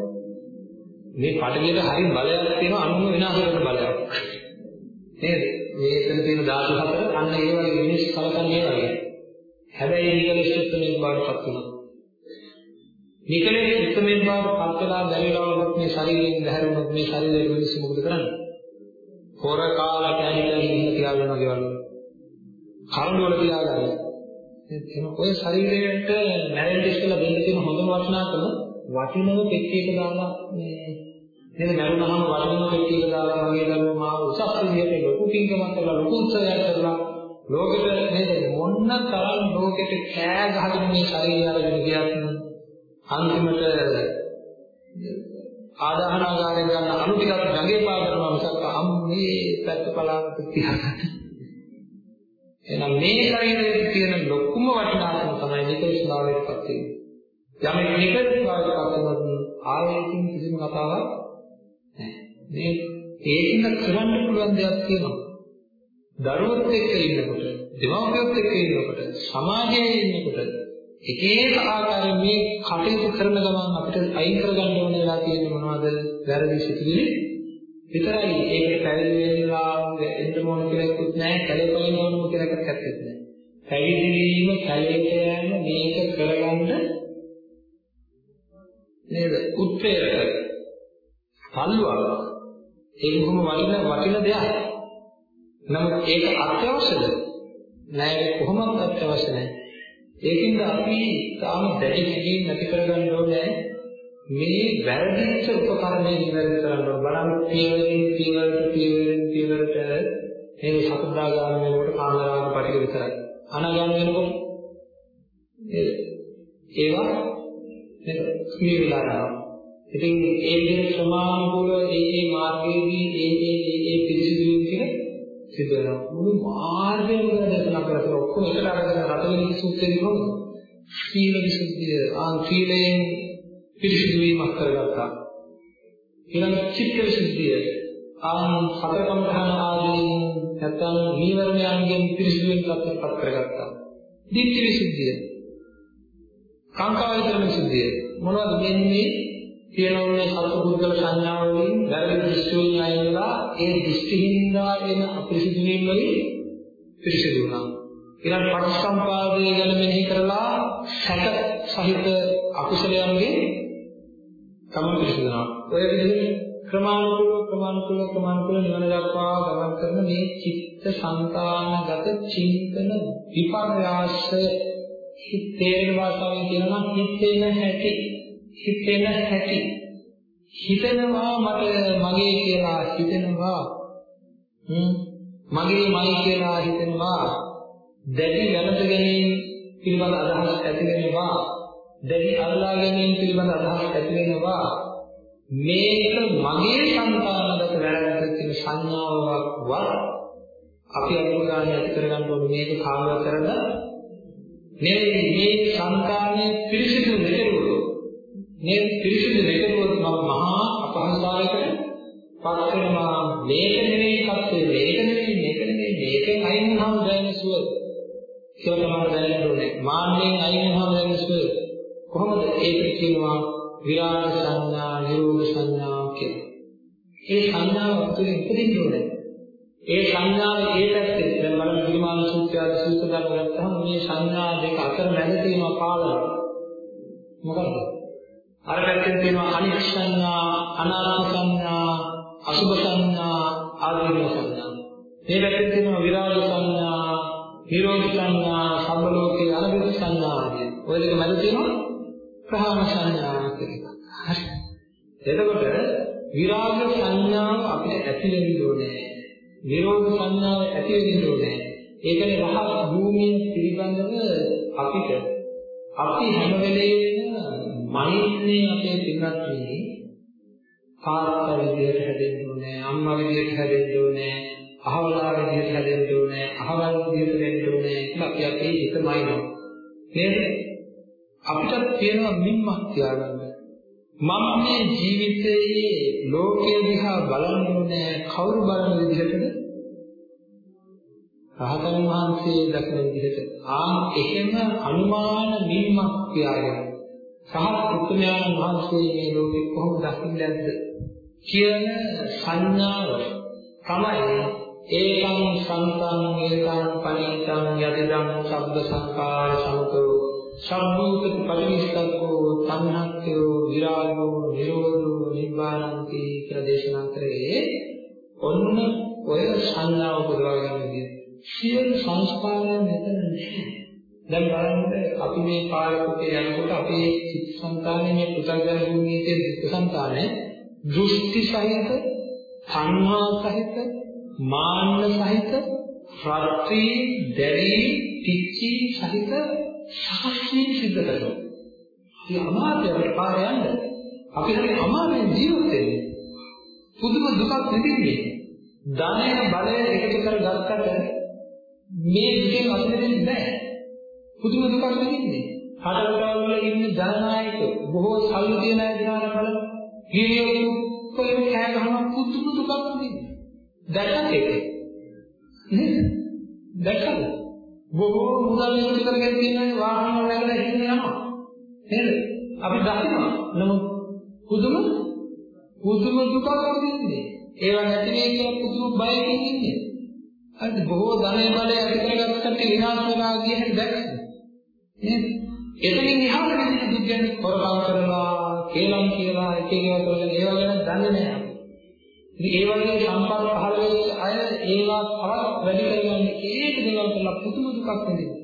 මේ පඩවියට හරිය බලයක් තියෙනවා අනුම විනාශ කරන බලයක්. නේද? මේ එතන තියෙන ධාතු හතර අන්න ඒ වගේ මිනිස් කලකන්නේ ඒ වගේ. හැබැයි නිකලෙස් උත්තරේ බාටපත් වෙනවා. නිකලෙස් උත්තරේ බාටපත් වෙලා දැරිලා වුණොත් මේ ශරීරයෙන් දැහැරුණොත් මේ ශරීරයේ මිනිස්සු මොකද කරන්නේ? හොර කාලා කැහිලා ගිහින් තියාගන්නවා ගෙවල් වල. කරුණ වල තියාගන්න. එහෙනම් ඔය ශරීරයට නැරෙන්න ඉස්සෙල්ලා දෙන්න තියෙන හොඳම වටිනාකම වටිනව පෙට්ටියක දාලා මේ නේද මරුණාම වටිනව පෙට්ටියක දාලා වගේ දරුවෝ මාව උසස් විදියට ලොකු පින්කමක් කරලා ලොකු උත්සවයක් කරලා ලෝකෙට නේද මොන්න තරම් ලෝකෙට කෑ ගහගෙන මේ ශරීරය අරගෙන ගියත් අන්තිමට ආදාහනාගාරයෙන් ගන්න අණු ටිකක් ගඟේ පා කරනවා මිසක් අම්මේ පැත්ත පලාවට තියාගන්න. එහෙනම් මේ ශරීරයේ තියෙන ලොකුම වටිනාකම තමයි නිකල්ස් භාවයටපත් වෙන්නේ. යමෙක් නිකල්ස් භාවයටපත් වුණොත් ආයෙකින් කිසිම කතාවක් නැහැ. මේ ඒකින් කරන්න පුළුවන් දෙයක් තියෙනවා. දරුවොත් එක්ක ඉන්නකොට, දෙමව්පියොත් එක්ක ඉන්නකොට, සමාජයේ ඉන්නකොට එක එක ආකාරයෙන් මේ කටයුතු කරන ගමන් අපිට අයින් කරගන්න ඕන වෙලා තියෙන්නේ මොනවද? වැරදි සිතුවිලි විතරයි. ඒකට පැවිදි වෙලා එන්න ඕන කියලා කිව්වොත් නෑ, කැලේපලින් ඕනම කියලා එකක් ඇත්තෙත් නෑ. පැවිදි වීම, කැලේට නේද? උත්පේරක පල්ලුවක්. ඒක කොහොම වටින වටින දෙයක්. නමුත් ඒක අත්‍යවශ්‍යද? නෑ ඒක කොහොමවත් අත්‍යවශ්‍ය නෑ. ඒකින්ද අපි තාම දැඩි හැඟීම් නැති කරගන්න ඕනේ මේ වැරදිච්ච උපකරණය නිවැරදි කරන්න ඕන බලන්න පියවරින් පියවරට පියවරින් පියවරට මේ සතරදාගාම වෙනකොට කාමරාග පරික විතරයි අනාගාම වෙනකොට ඒවා නේද මේ විලාරනවා ඉතින් ඒ විදිහට ක්‍රමානුකූලව ඒ ඒ මාර්ගයේදී ඒ ඒ ඒ ඒ පිළිසිදු කියන සිද්ධ වෙනවා. මුළු මාර්ගයම ගැන දේශනා කරලා ඔක්කොම එකට අරගෙන රතවෙනි සූත්‍රයේ කොහොමද? සීල විසුද්ධිය, ආ සීලයෙන් පිරිසිදු වීමක් කරගත්තා. ඊළඟ චිත්ත විසුද්ධිය, ආ සතරකම් ධන ආදී නැත්නම් නීවරණයන්ගෙන් පිරිසිදු වෙන තත්ත්වයකට කරගත්තා. දිට්ඨි විසුද්ධිය, කාංකා විතරණ විසුද්ධිය මොනවද මෙන්නේ තියෙනෝනේ සත්පුද්ගල සංඥාව වලින් වැරදි දෘෂ්ටි වලින් අයින්ලා ඒ දෘෂ්ටි හින්දා එන අපිරිසිදු වීම වලින් පිරිසිදු වුණා. ඊළඟ පටිච්චසම්පාදය ගැන මෙනෙහි කරලා සැක සහිත අකුසලයන්ගෙන් තමයි පිරිසිදු වෙනවා. ඔය විදිහට ක්‍රමානුකූලව ක්‍රමානුකූලව ක්‍රමානුකූලව නිවන දක්වා ගමන් කරන මේ චිත්ත සංතානගත චින්තන විපර්යාසය තේරෙන භාෂාවෙන් කියනවා හිතේන හැටි හිතෙන හැටි. හිතනවා මට මගේ කියලා හිතෙනවා. මගේ මයි කියලා හිතෙනවා. දැඩි වැළඳ ගැනීම පිළිබඳ අදහස් ඇති වෙනවා. දැඩි අල්ලා ගැනීම පිළිබඳ අදහස් ඇති වෙනවා. මේක මගේ සංකාරගත වැරද්දක් කියන සංඥාවක් වත් අපි අනුගාමී ඇති කරගන්න ඕනේ. මේක කාමව කරලා නෙවෙයි මේ සංකාරයේ පිරිසිදු මෙහෙරුවෝ මේ පිරිසිදු දෙකවල මම මහා අපහසුතාවයකට පත් වෙනවා. මේක නෙවෙයි කප්පේ මේක නෙවෙයි මේක නෙවෙයි මේකෙන් අයින් වුණාම දැනෙන සුවය කියලා තමයි දැනෙන්න ඕනේ. මාන්නෙන් අයින් වුණාම දැනෙන සුවය කොහොමද ඒක කියනවා විරාග සංඥා නිරෝධ සංඥා කියලා. ඒ සංඥාව අපතුලින් උපදින්න ඕනේ. ඒ සංඥාව ඒ පැත්තේ දැන් බලන්න විමාන සූත්‍රය ආද සූත්‍ර ධර්ම ගත්තාම මේ සංඥා දෙක අතර මැද තියෙනවා පාලන. මොකද? අර පැත්තෙන් තියෙනවා අනික් සංඥා, අනාත්ම සංඥා, අසුභ සංඥා, ආදීන සංඥා. මේ පැත්තෙන් තියෙනවා විරාග සංඥා, නිරෝධ සංඥා, සම්බලෝකේ අනිත් සංඥා ආදී. ඔය දෙක මැද තියෙනවා ප්‍රහාණ සංඥා කියලා. හරි. එතකොට විරාග සංඥාව අපිට ඇති වෙන්න ඕනේ. නිරෝධ සංඥාව ඇති වෙන්න ඕනේ. ඒකනේ රහත් භූමිය පිළිබඳව අපිට අපි හැම වෙලේම මනින්නේ අපේ පින්වත්නි. තාත්තා විදියට හැදෙන්න ඕනේ අම්මා විදියට හැදෙන්න ඕනේ අහවලා විදියට හැදෙන්න ඕනේ අහවල් විදියට වෙන්න ඕනේ කියලා අපි අපේ හිතමයි නෝ. නේද? අපිට තියෙනවා මින්මක් තියාගන්න. මම මේ ජීවිතයේ ලෝකයේ දිහා බලන්නේ කවුරු බලන විදිහටද? රහතන් වහන්සේ දකින විදිහට ආන් එහෙම අනුමාන මින්මක් තියාගෙන සහත් උත්තරයන් වහන්සේ මේ ලෝකෙ කොහොමද දකින්නද කියන සංඥාව තමයි ඒකං සංතං ඒකං පනිතං යදිදං සබ්බ සංකාර සමතෝ. සම්භූත පරිවිස්සකෝ තණ්හක්ඛයෝ විරාගෝ නිරෝධෝ නිබ්බානන්ති කියලා දේශනා කරේ. ඔන්න ඔය සංඥාව පුරවා ගන්න විදිහ සියලු සංස්කාරයන් මෙතන නැහැ දැන් බලන්න අපි මේ පාරකට යනකොට අපේ චිත්ත සංකාරයේ මේ පුතග්ජන භූමියේ චිත්ත සංකාරයේ දෘෂ්ටි සහිත සංහා සහිත මාන්න සහිත රත්‍රි දැරි පිච්චි සහිත සාක්ෂි සිද්ධ කරනවා. ඉතින් අමාත්‍යවට පාර යන්න අපි හරි අමාරුවෙන් ජීවත් වෙන්නේ. පුදුම දුකක් විඳින්නේ. ධනය බලය එකතු කරගත්තට මේ දුකෙන් අත මිදෙන්න බෑ. පුදුම දුකක් විඳින්නේ. හතරවල් වල ඉන්න ජනනායක බොහෝ සල්ලි තියන අය දිහා බලන්න. හීලියෝ කොහෙම කෑ ගහන පුදුම දුකක් විඳින්නේ. දැක්කත් ඒක. නේද? දැක්කද? බොහෝ මුදල් එකතු කරගෙන තියෙන වාහන වල නැගලා හිටින්න යනවා. නේද? අපි දකිනවා. නමුත් පුදුම පුදුම දුකක් විඳින්නේ. ඒවා නැති වෙයි කියලා පුදුම බයකින් ඉන්නේ. හරිද? බොහෝ ධනෙ බලය ඇති කරගත්තට විනාශ වෙලා ගිය හැටි දැක්කද? නේද? එතනින් එහාට වෙන දුක් ගැන හොරකම් කරනවා, කේලම් කියලා එක එක ඒවා කරගෙන ඒවා ගැන දන්නේ නැහැ. ඉතින් ඒ වගේ සම්පත් පහළ වෙච්ච අය ඒවා තවත් වැඩි කරගන්න ඒක දේවල් කරලා පුදුම දුකක් විඳිනවා.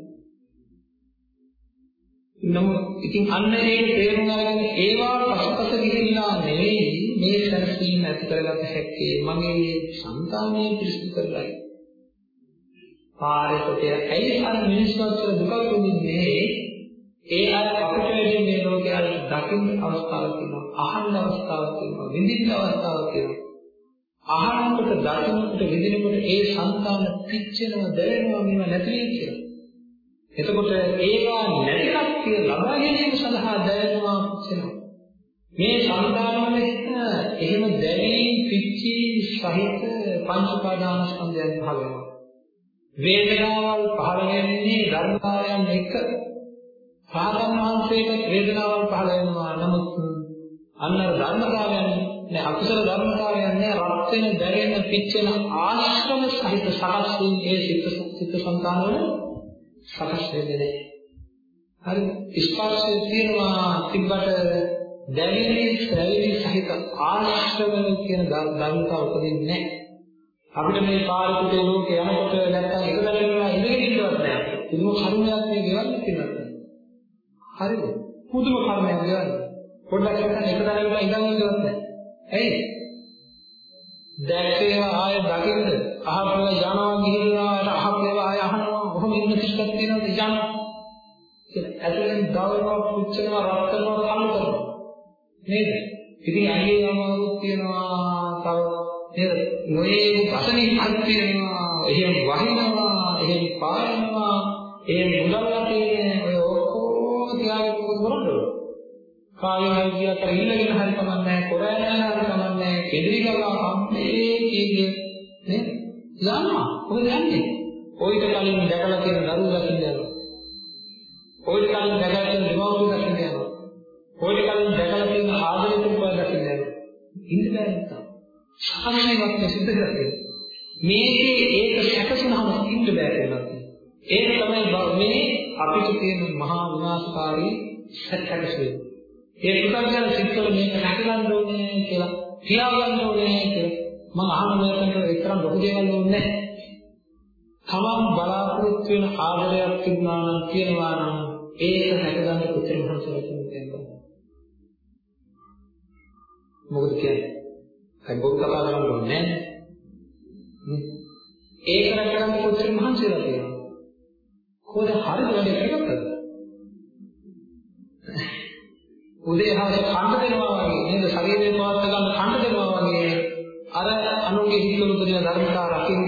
නමුත් ඉතින් අන්න ඒ තේරුම් අරගෙන ඒවා පසුපස ගිහිල්ලා නෙවෙයි මේ සැනසීම ඇති කරගත හැක්කේ මගේ సంతානයේ පිරිසිදු කරලායි. පාරකට ඇයි අර මිනිස්සුන්ට දුක විඳින්නේ? ඒ අය අපිට වෙන්නේ මේ ලෝකයේ දකින්න අවස්ථාවක් තියෙනවා, අහන්න අවස්ථාවක් තියෙනවා, විඳින්න අවස්ථාවක් තියෙනවා. අහනකොට දකිනකොට විඳිනකොට ඒ సంతාන පිච්චෙනව දැනෙනවා මේව නැති වෙයි කියලා. එතකොට ඒවා නැතිකත්ය ලබා ගැනීම සඳහා දැනෙනවා පිච්චෙනවා. මේ සංකාරවල එහෙම දැනීම් පිච්චි සහිත පංච උපාදානස්කන්ධයන් පහළ වෙනවා. වේදනාවල් පහළ වෙන්නේ ධර්මතාවයන් එක්ක. සාධන වහන්සේට වේදනාවල් පහළ වෙනවා. නමුත් අන්න ධර්මතාවයන් නෑ අකුසල ධර්මතාවයන් නෑ රත් වෙන දැරෙන පිච්චෙන ආශ්‍රම සහිත සකස් වූ ඒ සිත් සිත් සංකාන වල සකස් වෙන්නේ නෑ හරි ස්පර්ශය තියෙනවා තිබ්බට දැනෙන්නේ ශ්‍රේණි සහිත ආශ්‍රම කියන ධර්මතාව උපදින්නේ නෑ අපිට මේ පාරිපුතේ ලෝකේ යනකොට නැත්තම් එක දැනෙනවා ඉඳගෙන ඉන්නවත් නෑ පුදුම කර්මයක් මේ ගෙවන්නේ කියලා හරිද පුදුම කර්මයක් ගෙවන්නේ පොඩ්ඩක් හිතන්න එක දැනෙනවා ඉඳන් ඉන්නවත් නෑ ඇයි? දැක්කේම ආය දකින්න අහපල යනවා ගිහිල්ලා අහපල ආය අහනවා කොහොම ඉන්න කිසිවක් තියෙනවද යන කියලා. ඇතුලෙන් දවනවා පුච්චනවා රත් කරනවා කල් කරනවා. නේද? ඉතින් අයියේ අමාරුත් තියෙනවා තව නේද? නොයේ අසනීපත් තියෙනවා එහෙම වහිනවා එහෙම පාරනවා එහෙම මුදල් තියෙන ඔය ඔක්කොම තියාගෙන මොකද කරන්නේ? කායය ගියට ඉල්ලගෙන හරි කමන්නේ කොරෑන හරි කමන්නේ කෙදිරි කරලා අම්මේ කීයේ නේ? යනවා ඔබ දන්නේ ඔයිට කලින් දැකලා තියෙන දරුවෝ දකින්න යනවා? ඔයිට කලින් දැකලා තියෙන දෙමව්පියෝ දකින්න යනවා? ඔයිට කලින් දැකලා තියෙන ආදරේ තුප්පා දකින්න යනවා? ඉන්න බෑ නැත්තම් අන්නේවත් සිද්ධ කරන්නේ. මේකේ ඒක සැකසුනහම ඉන්න බෑ කියලා. ඒක තමයි මේ අපිට තියෙන මහා විනාශකාරී සැකසුවේ. ඒ පුතර්ජන සිත්වල මේක නැතිලන්න ඕනේ කියලා තියාගන්න ඕනේ කියලා මම අහන මේකට එතරම් ලොකු දේවල් ඕනේ නැහැ. තමන් බලාපොරොත්තු වෙන ආදරයක් තිබුණා නම් කියනවා නම් ඒක හැකගන්න පුතේ මහන්සියක් තියෙනවා. මොකද කියන්නේ? අයි බොක් කතා කරන්න ඕනේ නැහැ. ඒක කරගන්න පුතේ මහන්සියක් තියෙනවා. කොහොමද හරිද වැඩේ කරගත්තද? උදේ හවස කන්න දෙනවා වගේ නේද? ශරීරය පවත් ගන්න කන්න දෙනවා වගේ. අර අනුන්ගේ හිතවල උපදින ධර්මතා රකින්න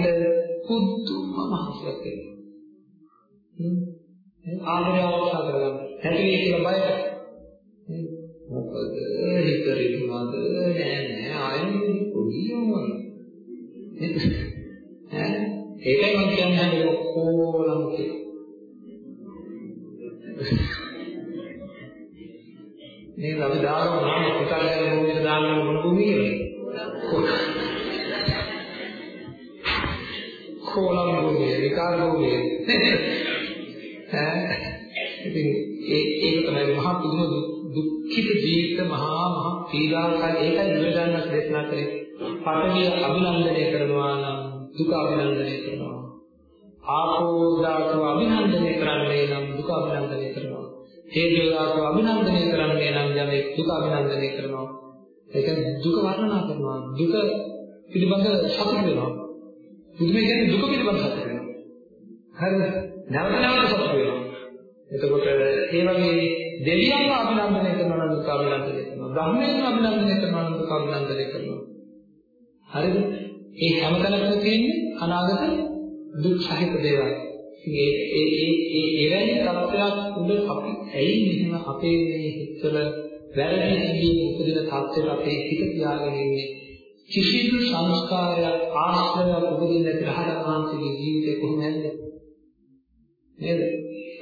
පුදුම මහසයක් වෙනවා ආදරය අවශ්‍ය කරගන්න. හැටි කියලා බය මොකද හිතරිනවද නෑ නෑ. ආයෙත් පොඩියම ඈ ඒකයි මම කියන්නේ ඔක්කොලම කියලා මේ අපි දානවා නම් පුතල්ගෙන භූමියට දාන්න මොන භූමියද? කොලම් භූමිය, විකාර භූමිය. ඈ ඉතින් ඒ ඒක තමයි මහා පිළිම දුක්ඛිත ජීවිත මහා මහා පීඩාකාරී ඒකයි ඉවර ගන්නත් දේශනා කරේ. පඨවිය අභිනන්දනය කරනවා නම් දුක අභිනන්දනය කරනවා. ආපෝ ධාතුව අභිනන්දනය කරන්නේ නම් දුක අභිනන්දනය කරනවා. හේතු ධාතුව අභිනන්දනය කරන්නේ නම් යමෙක් දුක අභිනන්දනය කරනවා. ඒක දුක වර්ණනා කරනවා. දුක පිළිබඳ සතුට වෙනවා. පුදුමයි කියන්නේ දුක පිළිබඳ සතුට වෙනවා. හරිද? නැවත නැවත සතුට වෙනවා. එතකොට ඒ වගේ දෙවියන්ව අභිනන්දනය කරනවා නම් දුක අභිනන්දනය කරනවා. බ්‍රහ්මයන්ව අභිනන්දනය කරනවා නම් දුක අභිනන්දනය කරනවා. හරිද? ඒ හැමතැනකම තියෙන්නේ අනාගත දුක් සහිත දේවල්. ඒ ඒ ඒ ඒ එවැනි තත්ත්වයක් උඩ අපි ඇයි මෙහෙම අපේ මේ හිතවල වැරදි හැඟීම් උපදින තත්ත්වයට අපේ හිත තියාගෙන ඉන්නේ? කිසිදු සංස්කාරයක් ආශ්‍රයයක් උපදින්න නැති රහතන් වහන්සේගේ ජීවිතේ කොහොමද නේද?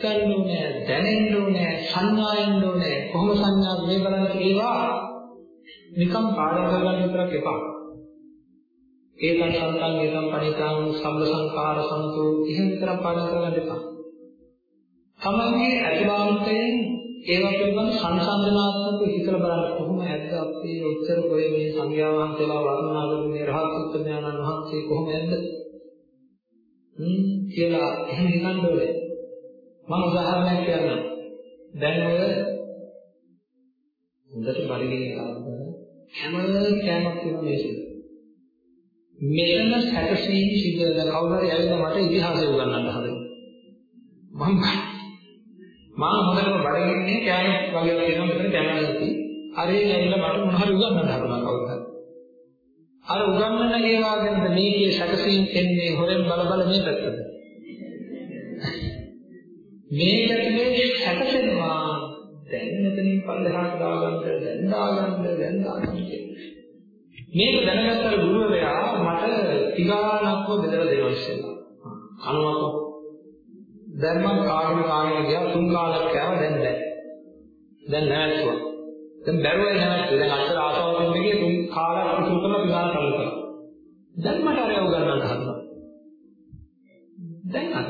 හිතන්න ඕනේ දැනෙන්න ඕනේ සංඥාවෙන්න ඕනේ. කොහොම සංඥාද මේ බලන්න ඒවා නිකම් පාඩම් කරගන්න විතරක් එපා. ඒකන් සම්තං ඒකම් පණිතාං සම්බ සංඛාර සමතෝ එහෙම විතරක් පාඩම් කරගන්න එපා. තමන්ගේ අතිභාවිතයෙන් ඒවා පිළිබඳ සංසන්දනාත්මකව හිතලා බලන්න කොහොම ඇද්ද අපේ උත්තර කොයි මේ සංඥා වහන්සේලා වර්ණනා කරන්නේ රහත් උත්තරඥානන් වහන්සේ කොහොම ඇද්ද? හ්ම් කියලා එහෙම හිතන්න ඕනේ. මම උදාහරණයක් කියන්නම්. දැන් ඔය හොඳට බඩගිනි කාලවල හැම කෑමක් තියෙන මේසෙ. මෙතන සැකසීම් සිද්ධ වෙන කවුරු හරි ඇවිල්ලා මට ඉතිහාසය උගන්වන්න හදනවා. මම මම හොඳටම බඩගින්නේ කෑම වගේ තියෙනවා මෙතන දැනගන්නති. අර ඒ ඇවිල්ලා මට මොන හරි උගන්වන්න හදනවා කවුරු හරි. අර උගන්වන ඒවා ගැන මේකේ සැකසීම් එන්නේ හොරෙන් බල බල මේ පැත්තද. මේකේ සැකසෙනවා දැන් මෙතනින් පල්ලෙහාට දාගන්න දැන් දාගන්න දැන් දාගන්න මේක දැනගත්තර ගුරුවරයා මට තිගානක්ව බෙදලා දෙනවා ඉස්සෙල්ලා. කනවක දැන් මම කාගෙන කාගෙන ගියා තුන් කාලයක් කෑවා දැන් දැන්. දැන් නැවතුවා. දැන් බැරුවයි නැවතුවා. දැන් අතර ආසාව දෙන්නේ තුන් කාලයක් ඉතුරු කරලා පියාන කල් කරා. දැන් මට අර උගන්නන්න හදනවා. දැන් අර.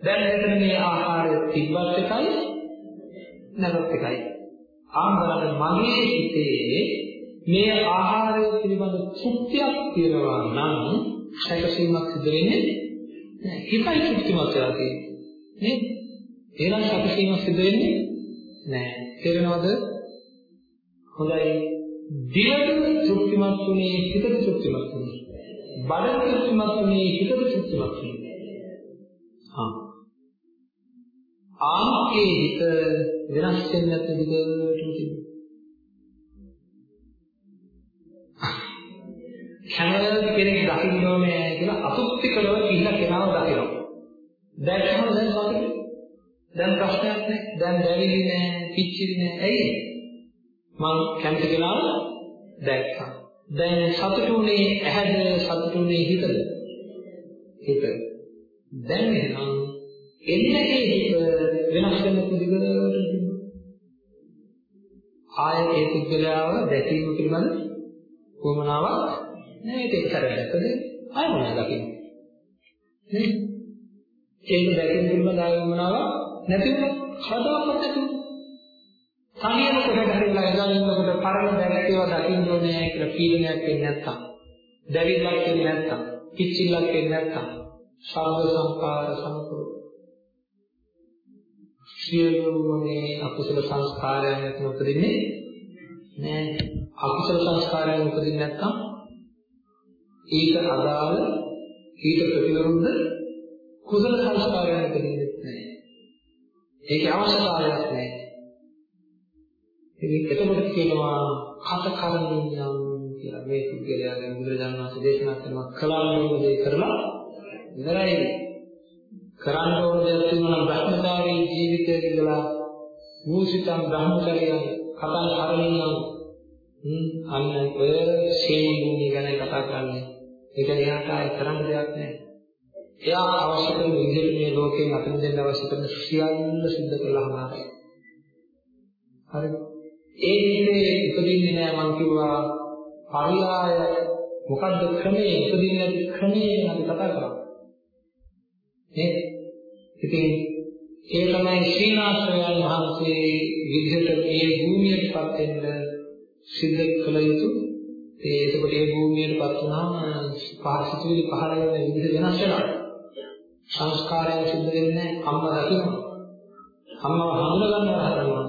දැන් එතන මේ ආහාරය තිබ්බත් එකයි නැවත් එකයි. ආම්බරට මගේ හිතේ මේ ආහාරය පිළිබඳ තෘප්තියක් තියෙනවා නම් සැකසීමක් සිදු වෙන්නේ නැහැ. හිතයි තෘප්තිමත් වෙලා තියෙන්නේ. නේද? එහෙනම් සැකසීමක් සිදු වෙන්නේ නැහැ. තේරෙනවද? හොඳයි. දියද තෘප්තිමත් වුණේ හිතද තෘප්තිමත් වුණේ. බඩ තෘප්තිමත් වුණේ හිතද තෘප්තිමත් වුණේ. හා. ආන්ගේ හිත වෙනස් වෙන්නේ නැති දිගටම තිබෙනවා. කැමති කෙනෙක් දකින්න ඕනේ කියලා අසුත්ති කළව කියලා කෙනාව දකිනවා. දැක්කම දැන් සතුටුයි. දැන් ප්‍රශ්නයක් නැහැ. දැන් දැවිලි නැහැ, පිච්චිලි නැහැ. ඇයි? මං කැමති කෙනාව දැක්කා. දැන් සතුටුුනේ ඇහැද සතුටුුනේ හිතද? හිත. දැන් එහෙනම් එන්නේ හිත වෙනස් වෙන පිළිවෙලට ආය ඒ පුද්ගලයාව දැකීම පිළිබඳ කොමනාවක් නෑ ඒක කරදකද ආය මොනවද දකින්නේ? නේ ඒක දැකීම පිළිබඳ ආයමනාව නැති වුණොත් කවදාවත් නැති තනියම කොහෙද හරි ළඟ ඉන්නකොට පරණ දැක්ක ඒවා දකින්න ඕනේ කියලා පීඩනයක් වෙන්නේ නැත්තම්. දැවිල්ලක් වෙන්නේ නැත්තම්. පිච්චිල්ලක් වෙන්නේ නැත්තම්. ශබ්ද සංකාර සමතුල සියලුම මේ අකුසල සංස්කාරයන් නැත්නම් උපදින්නේ නෑ අකුසල සංස්කාරයන් උපදින්නේ නැත්තම් ඊට අදාළ ඊට ප්‍රතිවිරුද්ධ කුසල සංස්කාරයන් උපදින්නේ නැහැ. ඒකේ අවශ්‍යතාවයක් නැහැ. ඉතින් එතකොට කියනවා කත කරණියම් කියලා මේ පුද්ගලයාගේ බුදුරජාණන් වහන්සේ දේශනා කරනවා කලන්න ඕන දේ කරලා ඉවරයි. කරන්න ඕන දේ තියෙනවා නම් භ්‍රමචාරී ජීවිතය කියලා මූසිතම් බ්‍රහ්මචර්යයන් කතං කරණියම් අන්න ඔය සේම භූමිය ගැන කතා කරන්නේ. ඒක එයාට ආය කරන්න දෙයක් නැහැ. එයා අවශ්‍ය කරන විදිහට මේ ලෝකයෙන් අතන දෙන්න අවශ්‍ය කරන සියල්ල සිද්ධ කළාම හරි. ඒ විදිහේ උපදින්නේ නැහැ මම කිව්වා පරියාය මොකද්ද ක්‍රමයේ උපදින්නේ නැති ක්‍රමයේ අපි කතා කරා. නේද? ඉතින් ඒ තමයි ශ්‍රීනාථයන් වහන්සේ විදිහට මේ භූමියටපත් වෙන්න සිද්ධ කළ යුතු ඒ එතකොට ඒ භූමියටපත් වුණාම පහසිතුවිලි පහළ වෙන විදිහ වෙනස් වෙනවා. සංස්කාරයන් සිද්ධ වෙන්නේ අම්මා දකින්න. අම්මව හඳුන ගන්නවා හදනවා.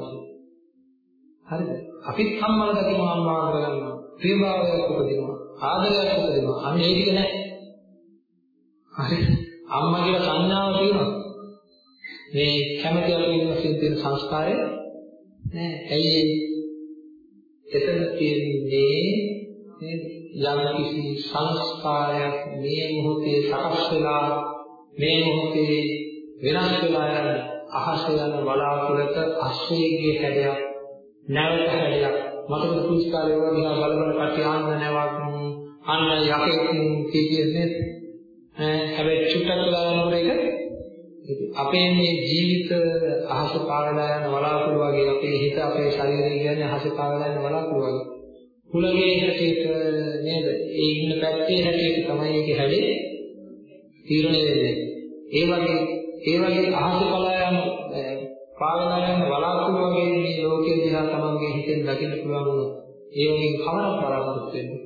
හරිද? අපිත් අම්මව දකින්න අම්මා හඳුන ගන්නවා. ප්‍රියභාවයක් උපදිනවා. ආදරයක් උපදිනවා. අන්න ඒ ටික නැහැ. හරිද? අම්මා කියලා සංඥාව තියෙනවා. මේ කැමැති අපේ වශයෙන් තියෙන සංස්කාරය නෑ. ඇයි එතන තියෙන්නේ යම් කිසි සංස්කාරයක් මේ මොහොතේ සකස් වෙලා මේ මොහොතේ වෙනස් වෙලා යන අහස යන බලාපොරොත්ත අශ්වයේ හැඩයක් නැවත හැඩයක්. මතකද පුංචි කාලේ වගේ දිහා බල බල කටි ආන්න නැවක් අන්න යකෙක් කියන්නේ හැබැයි චුට්ටක් වෙලා යනකොට ඒක අපේ මේ ජීවිත අහස පාවලා යන බලාපොරොත්තු වගේ අපේ හිත අපේ ශරීරය කියන්නේ අහස පාවලා යන බලාපොරොත්තු වගේ. කුලගේ හැටියට නේද? ඒ ඉන්න පැත්තේ හැටියට තමයි ඒකේ හැදේ තීරණය වෙන්නේ. ඒ වගේ ඒ වගේ අහස පලා යන පාවෙලා යන බලාකුළු වගේ මේ ලෝකයේ දිහා තමන්ගේ හිතෙන් දකින්න පුළුවන් වුණොත් ඒ වගේ කවරක් බලාපොරොත්තු වෙන්නේ?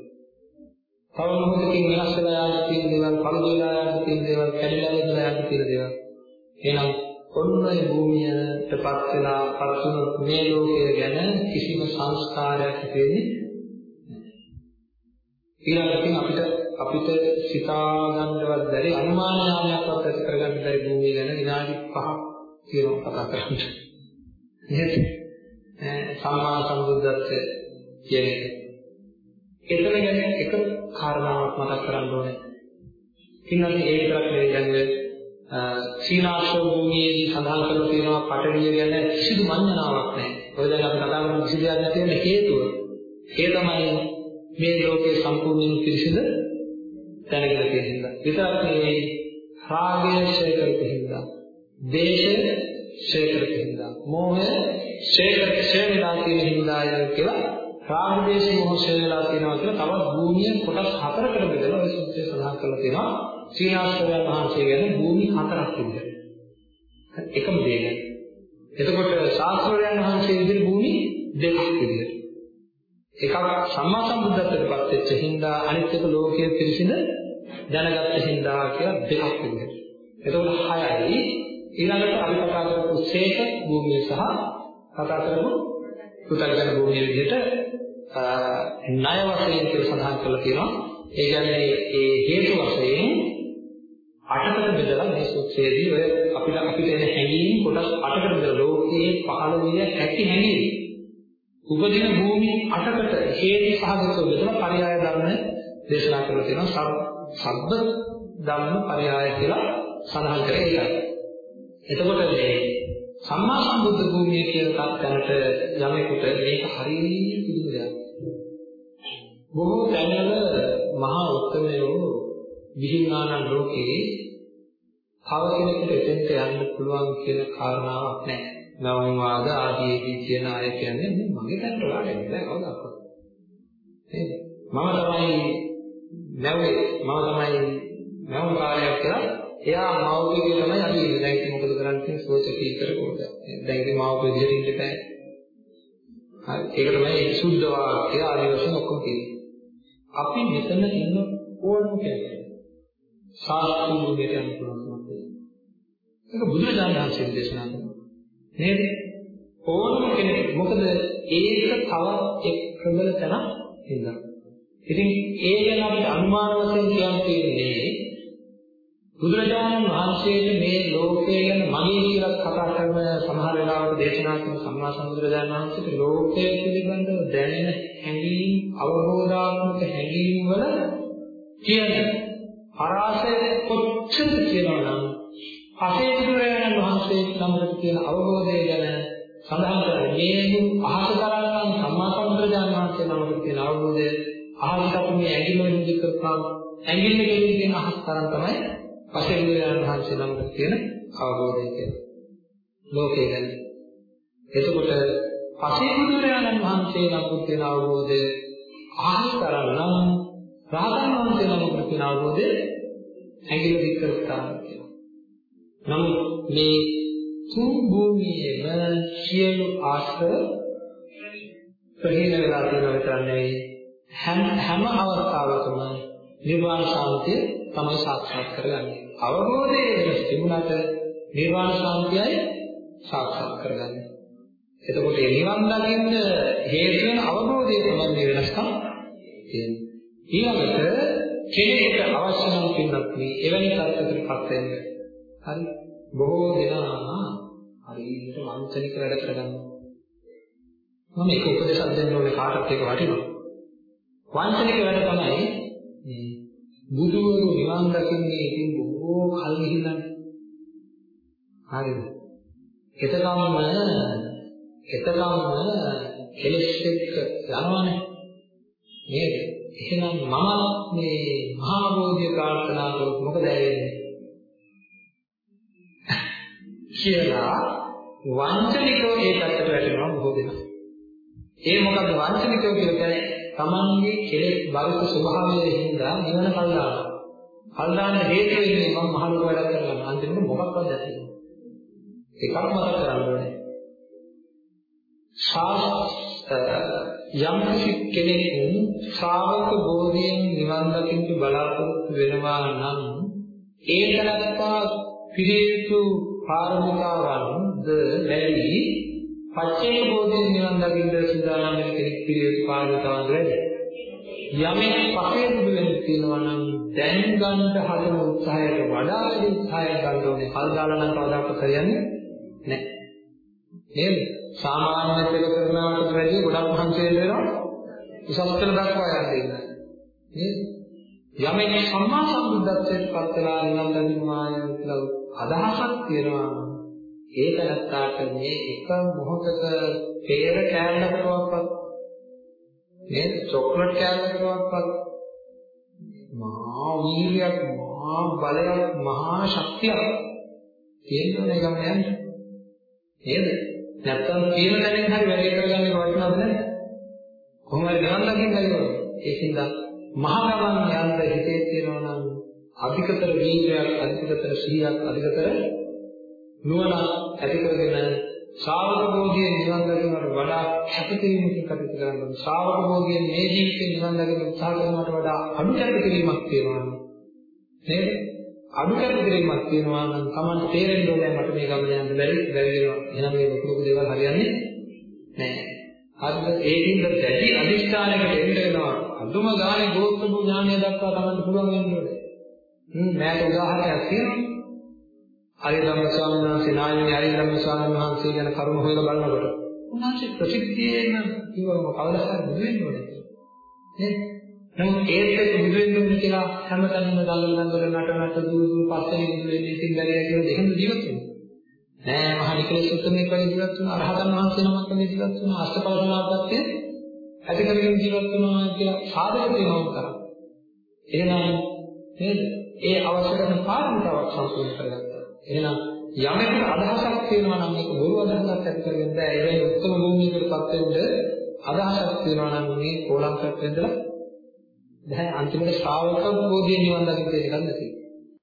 තව මොහොතකින් වෙනස් වෙලා යන තියෙන දේවල් පළු වෙලා යන තියෙන දේවල් කැඩිලා වෙලා යන තියෙන දේවල්. එහෙනම් ඔන්නයි භූමියටපත් වෙලා පත් වුණොත් මේ ලෝකය ගැන කිසිම සංස්කාරයක් වෙන්නේ ඊළඟට අපිට අපිට සිතා ගන්නවත් බැරි අනුමාන ඥානයක්වත් ඇති කරගන්න බැරි භූමිය ගැන විනාඩි 5ක් කියනවා කතා කරන්න. නේද? සම්මා සම්බුද්ධත්වය කියන එක. එතන ගැන එක කාරණාවක් මතක් කරගන්න ඕනේ. ඉන්නන්නේ ඒ විතරක් නෙවෙයි දැන් සීනාශ්‍රව භූමියේදී සඳහන් කරලා තියෙනවා පටවිය ගැන කිසිදු මඤ්ඤණාවක් නැහැ. ඔය දැන් අපි කතා කරන කිසි දෙයක් නැති වෙන හේතුව. ඒ තමයි මේ ලෝකේ සම්පූර්ණයෙන් පිරිසිදු දැනගෙන තියෙන හින්දා. විතරක් නෙවෙයි රාගය ඡය කරපු හින්දා, දේශය ඡය කරපු හින්දා, මෝහය ඡය ඡය වෙලා තියෙන හින්දාය කියලා රාග දේශ මොහ ඡය වෙලා තියෙනවා කියලා තවත් භූමිය කොටස් හතරකට බෙදලා ඔය සූත්‍රය සඳහන් කරලා තියෙනවා. සීනාස්තරයන් වහන්සේ ගැන භූමි හතරක් විදිහට. එකම දෙයක්. එතකොට ශාස්ත්‍රයන් වහන්සේ විදිහට භූමි දෙකක් විදිහට. එකක් සම්මා සම්බුද්ධත්වයට පත් වෙච්ච හින්දා අනිත් එක ලෝකයේ පිරිසිඳ දැනගත්ත හින්දා කියලා දෙකක් වෙනවා. එතකොට හයයි ඊළඟට අපි කතා කරපු ශේෂ භූමිය සහ කතා කරමු පුතල්ගන භූමිය විදිහට ණය වශයෙන් කියලා සඳහන් කරලා තියෙනවා. ඒ කියන්නේ ඒ හේතු වශයෙන් අටකට බෙදලා මේ සූත්‍රයේදී ඔය අපිට අපිට එන හැඟීම් කොටස් අටකට බෙදලා ලෝකයේ පහළ විය හැකි හැඟීම් උපදින භූමි අටකට හේතු සහගතව බෙදලා පරයාය ධර්ම දේශනා කරලා තියෙනවා සබ්බ ධම්ම පරයාය කියලා සඳහන් කරේ ඒකයි. එතකොට මේ සම්මා සම්බුද්ධ භූමිය කියන තත්ත්වයට යමෙකුට මේක හරියට පිළිගන්න දෙයක්. බොහෝ තැන්වල මහා උත්තරයෝ විහිණාන ලෝකේ තව කෙනෙකුට එතෙන්ට යන්න පුළුවන් කියන කාරණාවක් නැහැ. නවම් වාද ආදීදී කියන අය කියන්නේ මගේ තැනට වාඩි වෙන්නේ නැහැ කවදාවත්. නේද? මම තමයි නැවුවේ මම තමයි නැවුම් කාර්යයක් කියලා එයා මව්පියගේ තමයි අද ඉන්නේ. දැන් ඉතින් මොකද කරන්නේ? සෝචකී කරකෝද. දැන් ඉතින් මව්පිය විදිහට ඉන්න බෑ. හරි. ඒක තමයි සුද්ධ වාක්‍ය ආදී වශයෙන් ඔක්කොම තියෙන්නේ. අපි මෙතන ඉන්න ඕනම කෙනෙක්. සාස්ත්‍රීය යන පුළුවන් ඒක බුදුරජාණන් වහන්සේ දේශනා කරනවා. නේද? ඕනම කෙනෙක් මොකද ඒක තව එක් ප්‍රබල තැනක් හින්දා. ඉතින් ඒ ගැන අපිට අනුමාන වශයෙන් කියන්න තියෙන්නේ බුදුරජාණන් වහන්සේට මේ ලෝකය ගැන මගේ කියලා කතා කරන සමහර වෙලාවට දේශනා කරන සම්මා සම්බුදුරජාණන් වහන්සේට ලෝකය පිළිබඳව දැනෙන හැඟීම් අවබෝධාත්මක හැඟීම් වල කියන පරාසය කොච්චරද කියනවා නම් පසේ බුදුරජාණන් වහන්සේ නමකට කියන අවබෝධය ගැන සඳහන් කරන්නේ මේ අහස කරානම් සම්මා සම්බුදුරජාණන් වහන්සේ නමකට කියන අවබෝධය අහසට අපි මේ ඇඟිල්ල වෙනුදි කරපුවාම ඇඟිල්ල ගෙලින් තියෙන අහස් තරම් තමයි පසේ බුදුරජාණන් වහන්සේ නමකට කියන අවබෝධය කියන්නේ. ලෝකේ ගැන. එතකොට පසේ බුදුරජාණන් වහන්සේ නමකට කියන අවබෝධය අහස් තරම් නම් රාතන් වහන්සේ නමකට කියන අවබෝධය ඇඟිල්ල දික් කරපුවාම කියනවා. නමුත් මේ තුන් භූමියේම සියලු ආශ්‍රය ප්‍රහීන වෙලා තියෙනවා විතර නෙවෙයි හැම හැම අවස්ථාවකම නිර්වාණ සාන්තිය තමයි සාක්ෂාත් කරගන්නේ. අවබෝධයේ වෙනස් තිබුණාට නිර්වාණ සාන්තියයි සාක්ෂාත් කරගන්නේ. එතකොට ඒ නිවන් දකින්න හේතු වෙන අවබෝධය තමයි මේ වෙනස්කම් තියෙන්නේ. ඊළඟට කෙනෙකුට අවශ්‍ය නම් පින්නත් මේ එවැනි තත්ත්වයකටපත් වෙන්න. හරි. බොහෝ දෙනා හරියට වංචනික වැඩ කරගන්නවා. මම එක උපදේශයක් දෙන්න ඕනේ කාටත් ඒක වටිනවා. වංචනික වැඩ තමයි මේ බුදුවරු නිවන් දකින්නේ ඉතින් බොහෝ කල් ගිහිල්ලානේ. හරිද? එතකම්ම එතකම්ම කෙලෙස් එක්ක යනවනේ. නේද? එහෙනම් මම මේ මහා බෝධිය ප්‍රාර්ථනා කරොත් මොකද වෙන්නේ? කියලා වංචනිකව ඒ පැත්තට වැටෙනවා බොහෝ දෙනා. ඒ මොකද වංචනිකව කියලා කියන්නේ තමන්ගේ කෙලෙස් බරිත ස්වභාවයෙන් හින්දා නිවන කල් දානවා. කල් දාන්න හේතු වෙන්නේ මම මහ ලොකු වැඩක් කරගන්න. අන්තිමට මොකක්වත් නැති. එකක් මතක කරගන්න ඕනේ. යම් කෙනෙක් ශ්‍රාවක බෝධියෙන් නිවන් දකින්න බලාපොරොත්තු වෙනවා නම් ඒ තනත්තා පිළිය යුතු පාරමිතාවන්ද වැඩි පච්චේක බෝධියෙන් නිවන් දකින්න සූදානම් වෙන කෙනෙක් පිළිවෙත් පාරමිතාවන් වැඩි. යමෙක් පසේ බුදු වෙන්න තියෙනවා නම් දැන් ගන්න හදන උත්සාහයට වඩා වැඩි උත්සාහයක් ගන්න ඕනේ. කල් දාලා නම් කවදාකවත් හරියන්නේ නැහැ. නේද? සාමාන්‍ය පෙළ කරනවට වැඩිය ගොඩක් මහන්සි වෙනවා. උසස්තර දක්වා යන්න ඉන්න. නේද? යමෙක් සම්මා සම්බුද්ධත්වයට පත් වෙලා නිවන් දකින්නාය කියලා අදහසක් තියෙනවා. ඒක නැත්තාට මේ එක මොහොතක පෙර කෑල්ලකටවත් මේ චොක්ලට් කෑල්ලකටවත් මහා වීර්යයක් මහා බලයක් මහා ශක්තියක් තියෙනවනේ ගම යන්නේ. නේද? නැත්තම් තියෙන තැනින් හරි වැඩි කරගන්න වටිනවද නැද්ද කොහොම හරි ගමන් දකින්න බැරිවද ඒකින්ද මහා ගමන් යන්න හිතේ තියෙනවා නම් අධිකතර වීර්යයක් අධිකතර සිහියක් අධිකතර නුවණ ඇති කරගෙන ශ්‍රාවක බෝධිය නිවන් දකින්නට වඩා කැපකිරීමකින් කටයුතු කරනවා. ශ්‍රාවක බෝධිය මේ ජීවිතේ නිවන් දකින්න උත්සාහ කරනවට වඩා අඩු කැපකිරීමක් තියෙනවා නේද? අඩු කැපකිරීමක් තියෙනවා නම් Tamanට තේරෙන්න ඕනේ මට මේ ගමන යන්න බැරි බැරි වෙනවා. එහෙනම් මේ ලොකු ලොකු දේවල් හරියන්නේ නැහැ. හරිද? ඒකින්ද දැඩි අධිෂ්ඨානයකට එන්න වෙනවා. අදුම ගානේ ගෝත්‍ර ඥානය දක්වා Tamanට පුළුවන් වෙන්න ඕනේ. මෑත උදාහරණයක් තියෙනවා. හරිධම්ම ස්වාමීන් වහන්සේ නායකගේ හරිධම්ම ස්වාමීන් වහන්සේ ගැන කරුණ හොයලා බලනකොට උන්වහන්සේ ප්‍රසිද්ධියේම කිව්වම කවදා හරි බුදු වෙන්න ඕනේ. නේ? නමුත් ඒත් එක්ක බුදු වෙන්න ඕනේ කියලා හැමතැනම දඟල දඟල නට නට දුරු දුරු පස්සේ බුදු වෙන්නේ ඉතින් බැරිය කියලා දෙහෙම ජීවත් වෙනවා. නෑ මහා නිකලස් උත්තමේ වගේ ජීවත් වුණා අරහතන් වහන්සේ නමක් වගේ ජීවත් වුණා අෂ්ටඵල සමාපත්තිය ඇති කරගෙන ජීවත් වෙනවා කියලා සාධක දෙනවා කරා. එහෙනම් නේද? ඒ අවශ්‍ය කරන පාරමිතාවක් සම්පූර්ණ කරගත්තා. එහෙනම් යමෙකුට අදහසක් තියෙනවා නම් මේක බොරු අදහසක් ඇති කරගෙන බෑ. ඒ වෙලේ උත්තම භූමියකටපත් වෙන්න අදහසක් තියෙනවා නම් මේ කොලංකත් වෙන්නලා දැන් අන්තිමට ශ්‍රාවක බෝධිය නිවන් දකින්න දෙයක් නැති.